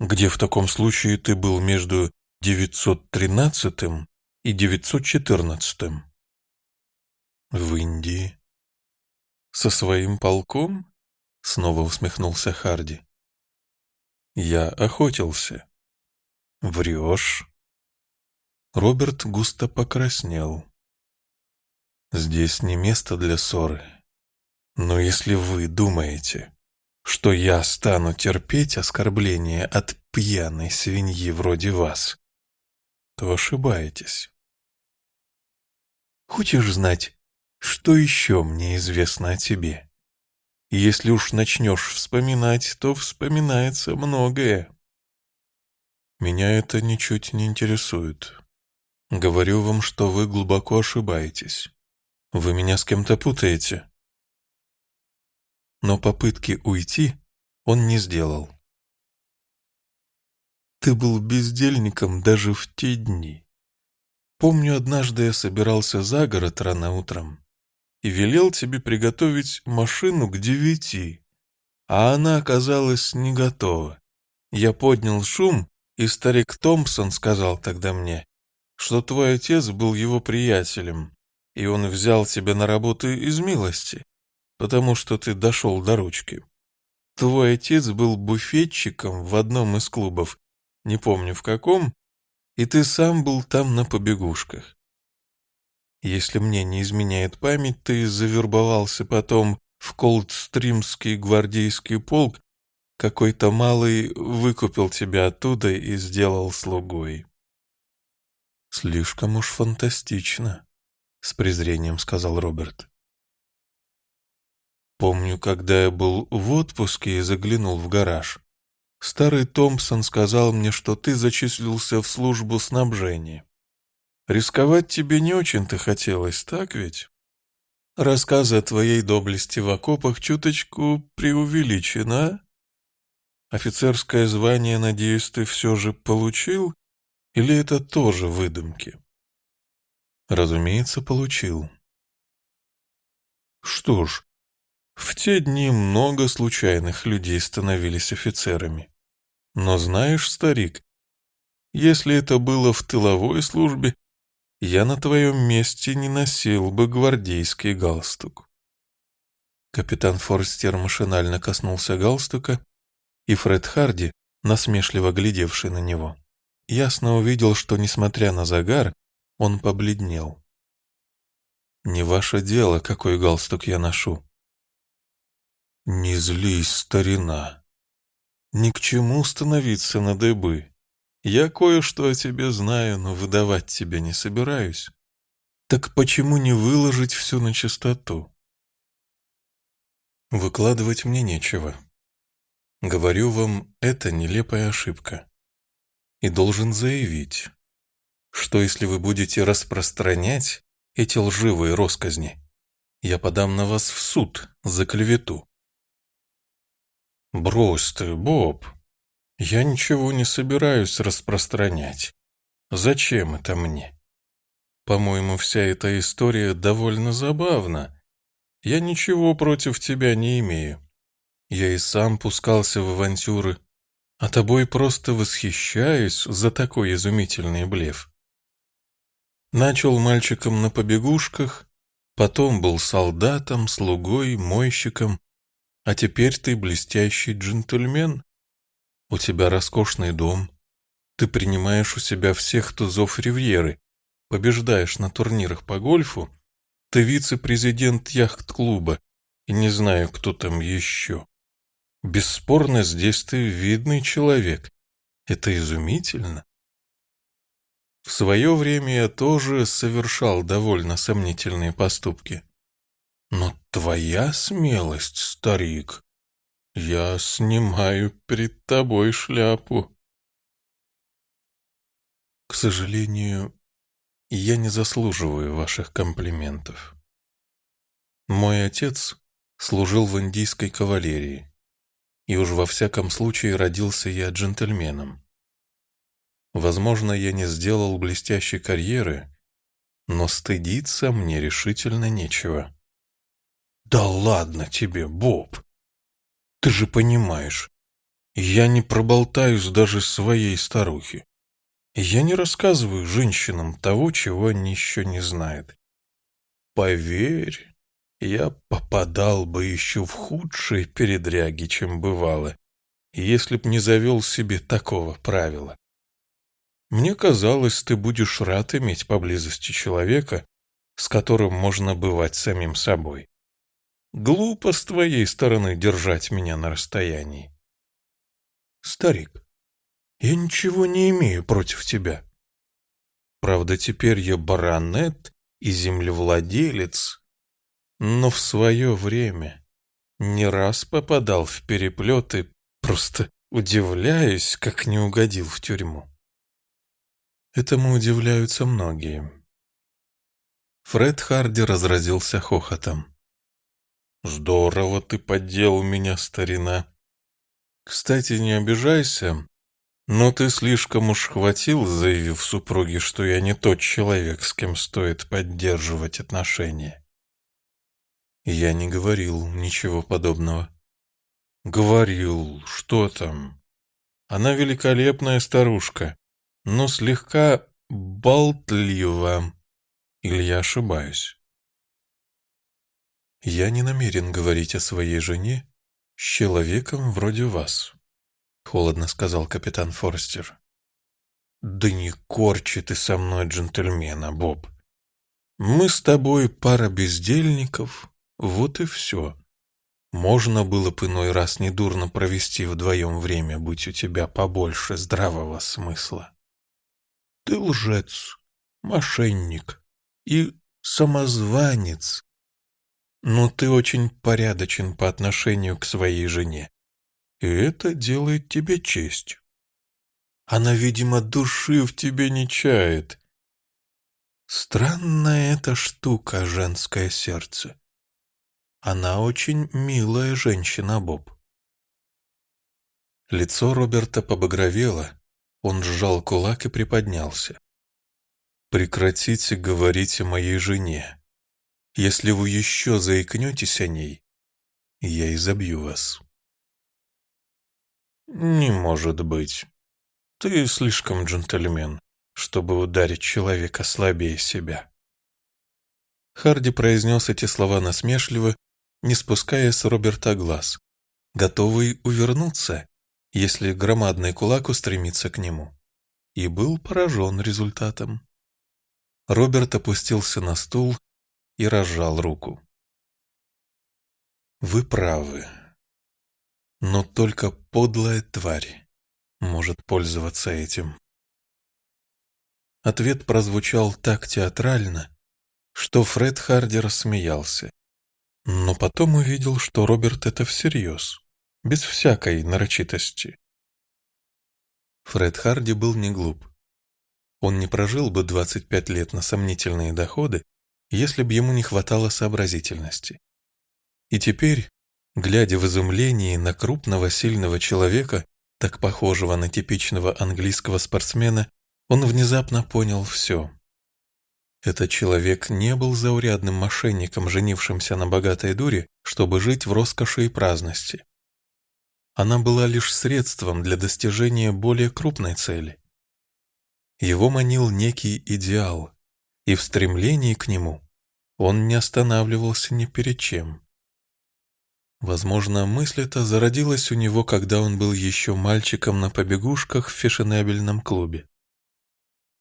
Где в таком случае ты был между 913 и 914?» «В Индии». «Со своим полком?» — снова усмехнулся Харди. Я охотился. Врешь? Роберт густо покраснел. Здесь не место для ссоры. Но если вы думаете, что я стану терпеть оскорбления от пьяной свиньи вроде вас, то ошибаетесь. Хочешь знать, что еще мне известно о тебе? Если уж начнешь вспоминать, то вспоминается многое. Меня это ничуть не интересует. Говорю вам, что вы глубоко ошибаетесь. Вы меня с кем-то путаете. Но попытки уйти он не сделал. Ты был бездельником даже в те дни. Помню, однажды я собирался за город рано утром и велел тебе приготовить машину к девяти, а она оказалась не готова. Я поднял шум, и старик Томпсон сказал тогда мне, что твой отец был его приятелем, и он взял тебя на работу из милости, потому что ты дошел до ручки. Твой отец был буфетчиком в одном из клубов, не помню в каком, и ты сам был там на побегушках. Если мне не изменяет память, ты завербовался потом в Колдстримский гвардейский полк, какой-то малый выкупил тебя оттуда и сделал слугой. Слишком уж фантастично, с презрением сказал Роберт. Помню, когда я был в отпуске и заглянул в гараж. Старый Томпсон сказал мне, что ты зачислился в службу снабжения. Рисковать тебе не очень-то хотелось, так ведь? Рассказы о твоей доблести в окопах чуточку преувеличена. Офицерское звание, надеюсь, ты все же получил? Или это тоже выдумки? Разумеется, получил. Что ж, в те дни много случайных людей становились офицерами. Но знаешь, старик, если это было в тыловой службе, я на твоем месте не носил бы гвардейский галстук. Капитан Форстер машинально коснулся галстука, и Фред Харди, насмешливо глядевший на него, ясно увидел, что, несмотря на загар, он побледнел. «Не ваше дело, какой галстук я ношу». «Не злись, старина. Ни к чему становиться на дыбы. Я кое-что о тебе знаю, но выдавать тебя не собираюсь. Так почему не выложить все на чистоту? Выкладывать мне нечего. Говорю вам, это нелепая ошибка. И должен заявить, что если вы будете распространять эти лживые росказни, я подам на вас в суд за клевету. Брось ты, Боб, я ничего не собираюсь распространять. Зачем это мне? По-моему, вся эта история довольно забавна. Я ничего против тебя не имею. Я и сам пускался в авантюры. а тобой просто восхищаюсь за такой изумительный блеф. Начал мальчиком на побегушках, потом был солдатом, слугой, мойщиком, а теперь ты блестящий джентльмен. У тебя роскошный дом, ты принимаешь у себя всех тузов Ривьеры, побеждаешь на турнирах по гольфу, ты вице-президент яхт-клуба, и не знаю, кто там еще. Бесспорно, здесь ты видный человек. Это изумительно. В свое время я тоже совершал довольно сомнительные поступки. Но твоя смелость, старик, я снимаю перед тобой шляпу. К сожалению, я не заслуживаю ваших комплиментов. Мой отец служил в индийской кавалерии, и уж во всяком случае родился я джентльменом. Возможно, я не сделал блестящей карьеры, но стыдиться мне решительно нечего. «Да ладно тебе, Боб! Ты же понимаешь, я не проболтаюсь даже своей старухе. Я не рассказываю женщинам того, чего они еще не знают. Поверь, я попадал бы еще в худшие передряги, чем бывало, если б не завел себе такого правила. Мне казалось, ты будешь рад иметь поблизости человека, с которым можно бывать самим собой. Глупо с твоей стороны держать меня на расстоянии. Старик, я ничего не имею против тебя. Правда, теперь я баронет и землевладелец, но в свое время не раз попадал в переплеты, просто удивляюсь, как не угодил в тюрьму. Этому удивляются многие. Фред Харди разразился хохотом. «Здорово ты поддел меня, старина. Кстати, не обижайся, но ты слишком уж хватил, заявив супруге, что я не тот человек, с кем стоит поддерживать отношения. Я не говорил ничего подобного. Говорил, что там. Она великолепная старушка, но слегка болтлива. Или я ошибаюсь? Я не намерен говорить о своей жене с человеком вроде вас холодно сказал капитан Форстер. Да не корчи ты со мной джентльмена, Боб. Мы с тобой пара бездельников, вот и все. Можно было бы иной раз недурно провести вдвоем время, быть у тебя побольше здравого смысла. Ты лжец, мошенник и самозванец. Но ты очень порядочен по отношению к своей жене. И это делает тебе честь. Она, видимо, души в тебе не чает. Странная эта штука, женское сердце. Она очень милая женщина, Боб. Лицо Роберта побагровело, он сжал кулак и приподнялся. «Прекратите говорить о моей жене. Если вы еще заикнетесь о ней, я изобью вас». «Не может быть. Ты слишком джентльмен, чтобы ударить человека слабее себя». Харди произнес эти слова насмешливо, не спуская с Роберта глаз, готовый увернуться, если громадный кулак устремится к нему. И был поражен результатом. Роберт опустился на стул и разжал руку. «Вы правы», но только подлая тварь может пользоваться этим. Ответ прозвучал так театрально, что Фред Харди рассмеялся. Но потом увидел, что Роберт это всерьез, без всякой нарочитости. Фред Харди был не глуп. Он не прожил бы 25 лет на сомнительные доходы, если бы ему не хватало сообразительности. И теперь, Глядя в изумлении на крупного сильного человека, так похожего на типичного английского спортсмена, он внезапно понял все. Этот человек не был заурядным мошенником, женившимся на богатой дуре, чтобы жить в роскоши и праздности. она была лишь средством для достижения более крупной цели. Его манил некий идеал, и в стремлении к нему он не останавливался ни перед чем. Возможно, мысль эта зародилась у него, когда он был еще мальчиком на побегушках в фешенебельном клубе.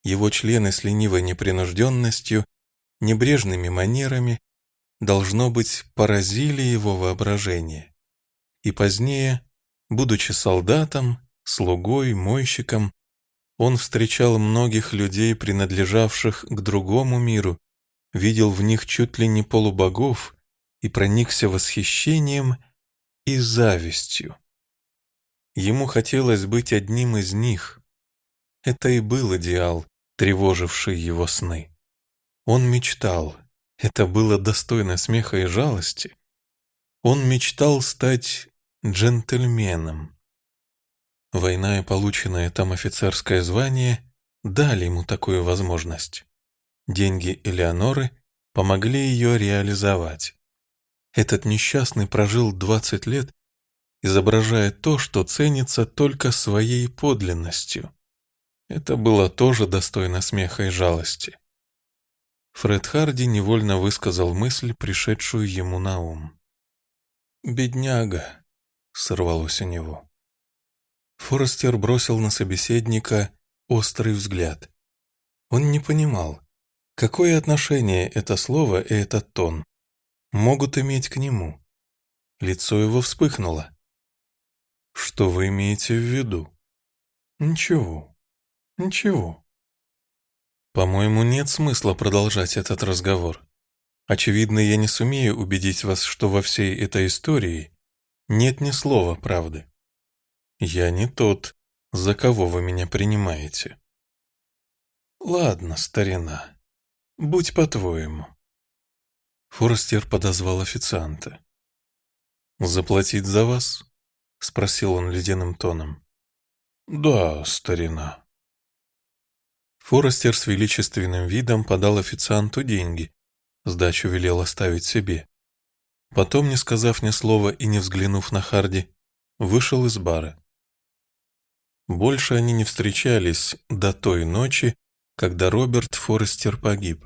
Его члены с ленивой непринужденностью, небрежными манерами, должно быть, поразили его воображение. И позднее, будучи солдатом, слугой, мойщиком, он встречал многих людей, принадлежавших к другому миру, видел в них чуть ли не полубогов и проникся восхищением и завистью. Ему хотелось быть одним из них. Это и был идеал, тревоживший его сны. Он мечтал, это было достойно смеха и жалости, он мечтал стать джентльменом. Война и полученное там офицерское звание дали ему такую возможность. Деньги Элеоноры помогли ее реализовать. Этот несчастный прожил 20 лет, изображая то, что ценится только своей подлинностью. Это было тоже достойно смеха и жалости. Фред Харди невольно высказал мысль, пришедшую ему на ум. «Бедняга», — сорвалось у него. Форестер бросил на собеседника острый взгляд. Он не понимал, какое отношение это слово и этот тон могут иметь к нему. Лицо его вспыхнуло. «Что вы имеете в виду?» «Ничего, ничего». «По-моему, нет смысла продолжать этот разговор. Очевидно, я не сумею убедить вас, что во всей этой истории нет ни слова правды. Я не тот, за кого вы меня принимаете. Ладно, старина, будь по-твоему. Форстер подозвал официанта. «Заплатить за вас?» — спросил он ледяным тоном. «Да, старина». Форестер с величественным видом подал официанту деньги, сдачу велел оставить себе. Потом, не сказав ни слова и не взглянув на Харди, вышел из бара. Больше они не встречались до той ночи, когда Роберт Форестер погиб.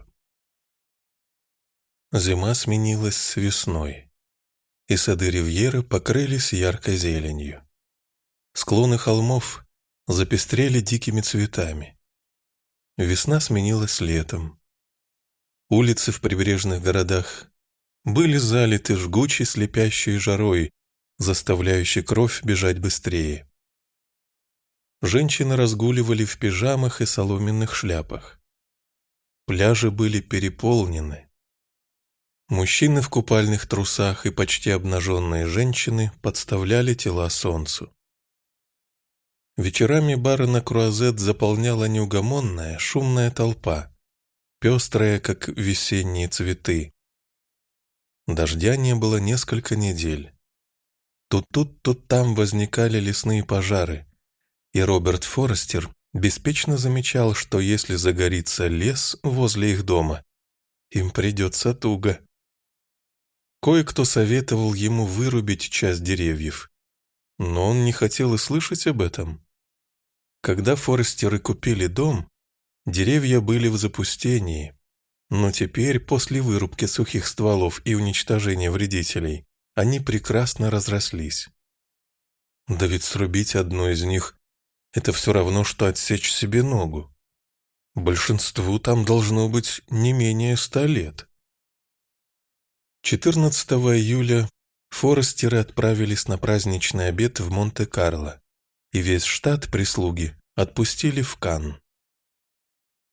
Зима сменилась с весной, и сады Ривьеры покрылись яркой зеленью. Склоны холмов запестрели дикими цветами. Весна сменилась летом. Улицы в прибрежных городах были залиты жгучей слепящей жарой, заставляющей кровь бежать быстрее. Женщины разгуливали в пижамах и соломенных шляпах. Пляжи были переполнены. Мужчины в купальных трусах и почти обнаженные женщины подставляли тела солнцу. Вечерами бары на Круазет заполняла неугомонная, шумная толпа, пестрая, как весенние цветы. Дождя не было несколько недель. Тут тут, тут там возникали лесные пожары, и Роберт Форестер беспечно замечал, что если загорится лес возле их дома, им придется туго. Кое-кто советовал ему вырубить часть деревьев, но он не хотел и слышать об этом. Когда Форестеры купили дом, деревья были в запустении, но теперь, после вырубки сухих стволов и уничтожения вредителей, они прекрасно разрослись. Да ведь срубить одну из них это все равно, что отсечь себе ногу. Большинству там должно быть не менее ста лет. 14 июля Форестеры отправились на праздничный обед в Монте-Карло, и весь штат прислуги отпустили в Кан.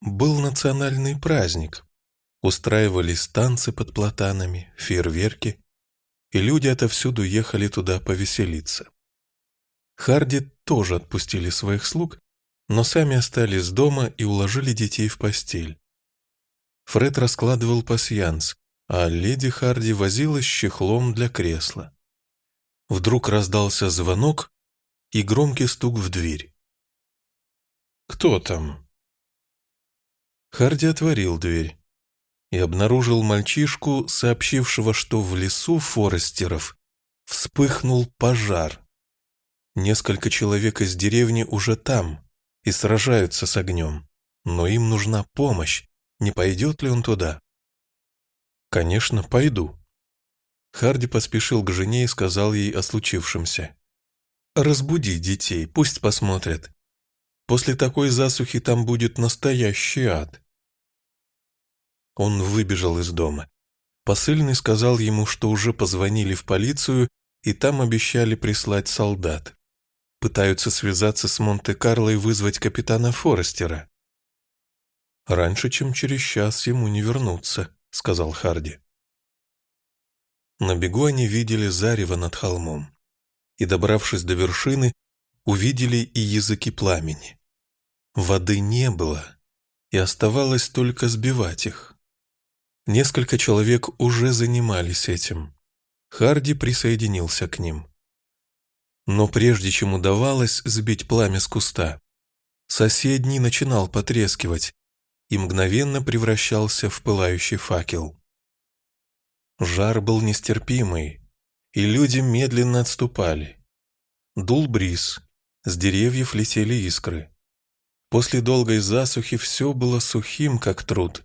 Был национальный праздник. Устраивались танцы под платанами, фейерверки, и люди отовсюду ехали туда повеселиться. Харди тоже отпустили своих слуг, но сами остались дома и уложили детей в постель. Фред раскладывал пасьянс, а леди Харди возилась чехлом для кресла. Вдруг раздался звонок и громкий стук в дверь. «Кто там?» Харди отворил дверь и обнаружил мальчишку, сообщившего, что в лесу Форестеров вспыхнул пожар. Несколько человек из деревни уже там и сражаются с огнем, но им нужна помощь. Не пойдет ли он туда? Конечно, пойду. Харди поспешил к жене и сказал ей о случившемся. Разбуди детей, пусть посмотрят. После такой засухи там будет настоящий ад. Он выбежал из дома. Посыльный сказал ему, что уже позвонили в полицию и там обещали прислать солдат. Пытаются связаться с Монте-Карло и вызвать капитана Форестера. «Раньше, чем через час, ему не вернуться», — сказал Харди. На бегу они видели зарево над холмом и, добравшись до вершины, увидели и языки пламени. Воды не было, и оставалось только сбивать их. Несколько человек уже занимались этим. Харди присоединился к ним. Но прежде чем удавалось сбить пламя с куста, соседний начинал потрескивать и мгновенно превращался в пылающий факел. Жар был нестерпимый, и люди медленно отступали. Дул бриз, с деревьев летели искры. После долгой засухи все было сухим, как труд,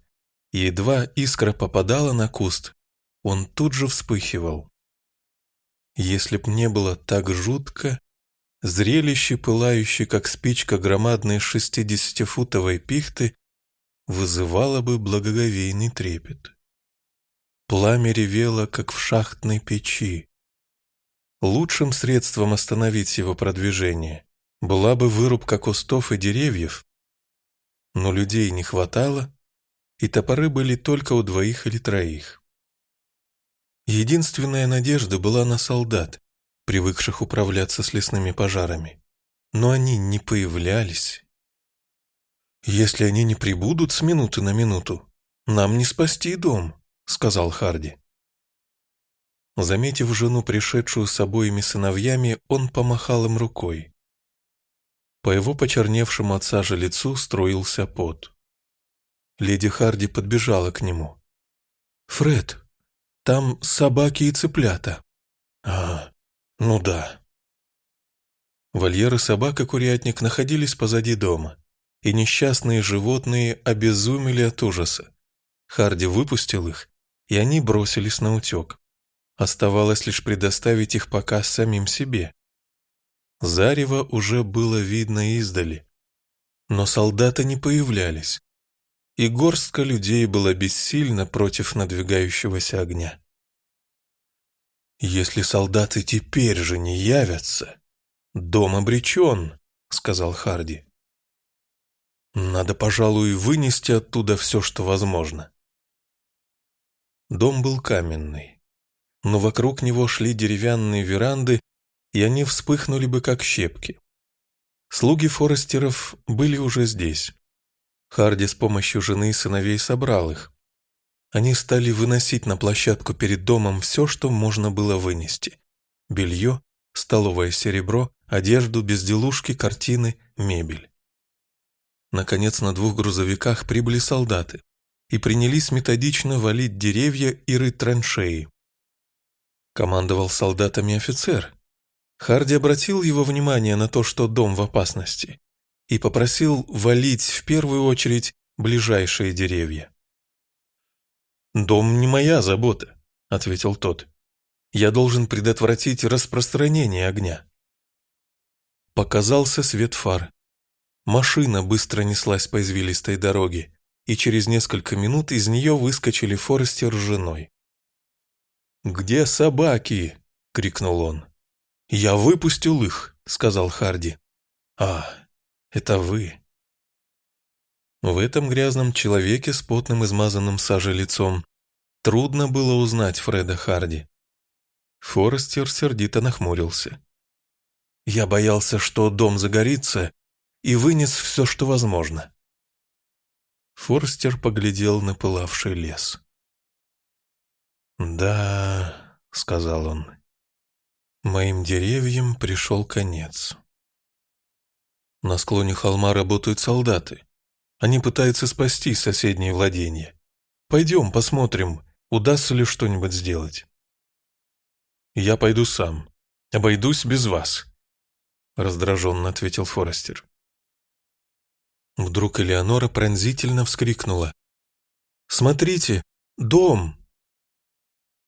едва искра попадала на куст, он тут же вспыхивал. Если б не было так жутко, зрелище, пылающее, как спичка громадной шестидесятифутовой пихты, вызывало бы благоговейный трепет. Пламя ревело, как в шахтной печи. Лучшим средством остановить его продвижение была бы вырубка кустов и деревьев, но людей не хватало, и топоры были только у двоих или троих. Единственная надежда была на солдат, привыкших управляться с лесными пожарами. Но они не появлялись. «Если они не прибудут с минуты на минуту, нам не спасти дом», — сказал Харди. Заметив жену, пришедшую с обоими сыновьями, он помахал им рукой. По его почерневшему от сажи лицу струился пот. Леди Харди подбежала к нему. «Фред, там собаки и цыплята». «А, ну да». Вольеры собак и курятник находились позади дома, и несчастные животные обезумели от ужаса. Харди выпустил их, и они бросились на утек. Оставалось лишь предоставить их пока самим себе. Зарево уже было видно издали, но солдаты не появлялись и горстка людей была бессильна против надвигающегося огня. «Если солдаты теперь же не явятся, дом обречен», — сказал Харди. «Надо, пожалуй, вынести оттуда все, что возможно». Дом был каменный, но вокруг него шли деревянные веранды, и они вспыхнули бы как щепки. Слуги форестеров были уже здесь. Харди с помощью жены и сыновей собрал их. Они стали выносить на площадку перед домом все, что можно было вынести. Белье, столовое серебро, одежду, безделушки, картины, мебель. Наконец на двух грузовиках прибыли солдаты и принялись методично валить деревья и рыть траншеи. Командовал солдатами офицер. Харди обратил его внимание на то, что дом в опасности и попросил валить в первую очередь ближайшие деревья. «Дом не моя забота», — ответил тот. «Я должен предотвратить распространение огня». Показался свет фар. Машина быстро неслась по извилистой дороге, и через несколько минут из нее выскочили Форестер с женой. «Где собаки?» — крикнул он. «Я выпустил их», — сказал Харди. «А, это вы. В этом грязном человеке с потным измазанным сажей лицом трудно было узнать Фреда Харди. Форестер сердито нахмурился. Я боялся, что дом загорится, и вынес все, что возможно. Форстер поглядел на пылавший лес. «Да», — сказал он, — «моим деревьям пришел конец». На склоне холма работают солдаты. Они пытаются спасти соседние владения. Пойдем, посмотрим, удастся ли что-нибудь сделать. Я пойду сам. Обойдусь без вас. — раздраженно ответил Форестер. Вдруг Элеонора пронзительно вскрикнула. «Смотрите, дом!»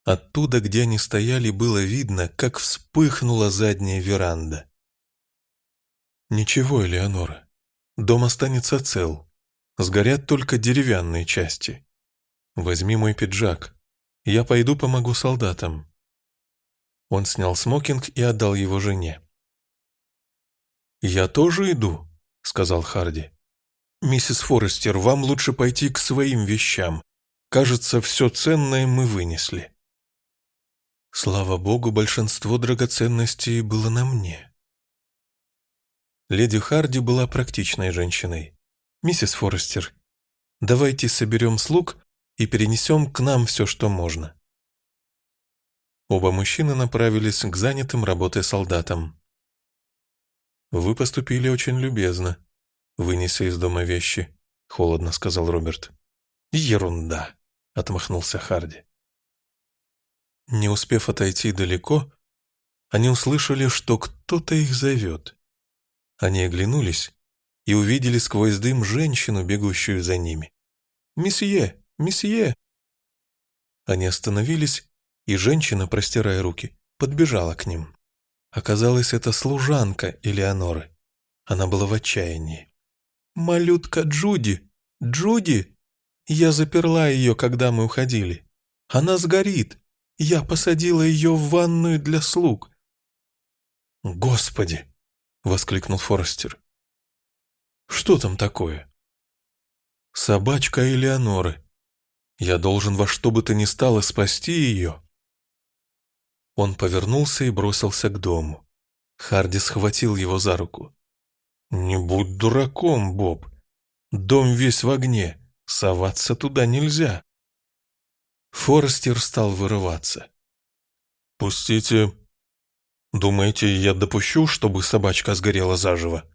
Оттуда, где они стояли, было видно, как вспыхнула задняя веранда. «Ничего, Элеонора, дом останется цел. Сгорят только деревянные части. Возьми мой пиджак. Я пойду помогу солдатам». Он снял смокинг и отдал его жене. «Я тоже иду», — сказал Харди. «Миссис Форестер, вам лучше пойти к своим вещам. Кажется, все ценное мы вынесли». Слава богу, большинство драгоценностей было на мне. Леди Харди была практичной женщиной. «Миссис Форестер, давайте соберем слуг и перенесем к нам все, что можно». Оба мужчины направились к занятым работой солдатам. «Вы поступили очень любезно, вынеся из дома вещи», — холодно сказал Роберт. «Ерунда», — отмахнулся Харди. Не успев отойти далеко, они услышали, что кто-то их зовет. Они оглянулись и увидели сквозь дым женщину, бегущую за ними. «Месье! Месье!» Они остановились, и женщина, простирая руки, подбежала к ним. Оказалось, это служанка Элеоноры. Она была в отчаянии. «Малютка Джуди! Джуди! Я заперла ее, когда мы уходили. Она сгорит! Я посадила ее в ванную для слуг!» «Господи!» — воскликнул Форестер. «Что там такое?» «Собачка Элеоноры. Я должен во что бы то ни стало спасти ее». Он повернулся и бросился к дому. Харди схватил его за руку. «Не будь дураком, Боб. Дом весь в огне. Соваться туда нельзя». Форестер стал вырываться. «Пустите. Думаете, я допущу, чтобы собачка сгорела заживо?»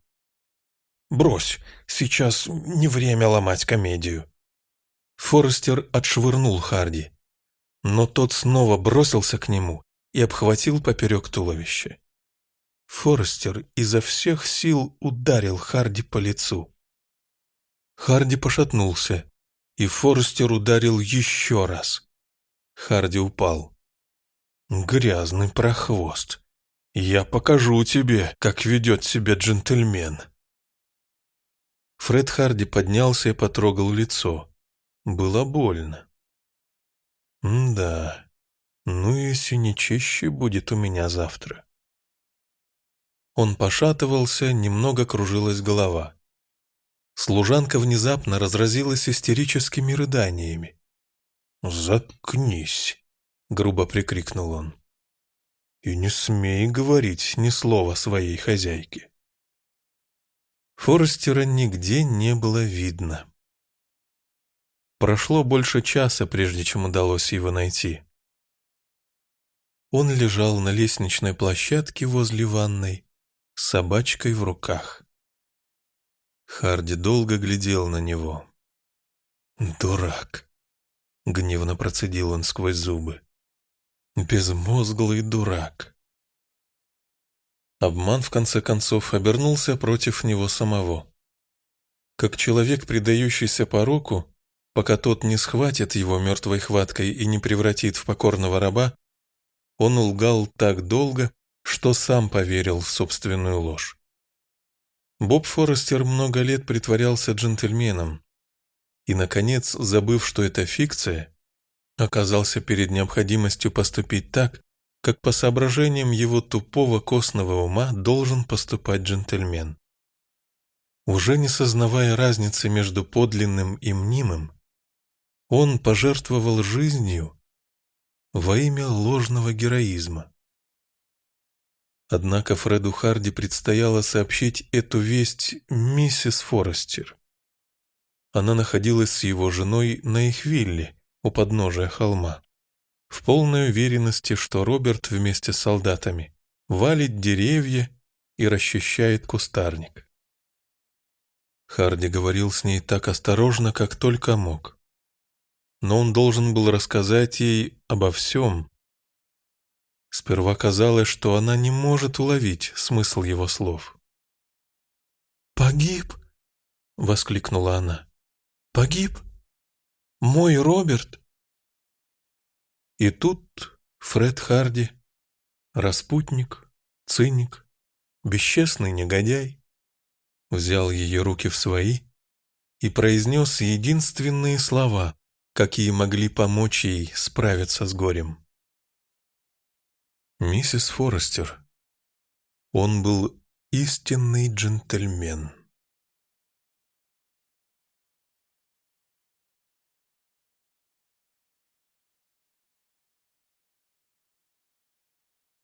«Брось, сейчас не время ломать комедию». Форестер отшвырнул Харди, но тот снова бросился к нему и обхватил поперек туловища. Форестер изо всех сил ударил Харди по лицу. Харди пошатнулся, и Форестер ударил еще раз. Харди упал. «Грязный прохвост. Я покажу тебе, как ведет себя джентльмен». Фред Харди поднялся и потрогал лицо. Было больно. «Да, ну и синячище будет у меня завтра. Он пошатывался, немного кружилась голова. Служанка внезапно разразилась истерическими рыданиями. «Заткнись!» — грубо прикрикнул он. «И не смей говорить ни слова своей хозяйке». Форестера нигде не было видно. Прошло больше часа, прежде чем удалось его найти. Он лежал на лестничной площадке возле ванной с собачкой в руках. Харди долго глядел на него. «Дурак!» — гневно процедил он сквозь зубы. «Безмозглый дурак!» Обман, в конце концов, обернулся против него самого. Как человек, предающийся пороку, пока тот не схватит его мертвой хваткой и не превратит в покорного раба, он лгал так долго, что сам поверил в собственную ложь. Боб Форестер много лет притворялся джентльменом и, наконец, забыв, что это фикция, оказался перед необходимостью поступить так, как по соображениям его тупого костного ума должен поступать джентльмен. Уже не сознавая разницы между подлинным и мнимым, он пожертвовал жизнью во имя ложного героизма. Однако Фреду Харди предстояло сообщить эту весть миссис Форестер. Она находилась с его женой на их вилле у подножия холма, в полной уверенности, что Роберт вместе с солдатами валит деревья и расчищает кустарник. Харди говорил с ней так осторожно, как только мог но он должен был рассказать ей обо всем. Сперва казалось, что она не может уловить смысл его слов. «Погиб!» — воскликнула она. «Погиб? Мой Роберт?» И тут Фред Харди, распутник, циник, бесчестный негодяй, взял ее руки в свои и произнес единственные слова, какие могли помочь ей справиться с горем. «Миссис Форестер, он был истинный джентльмен».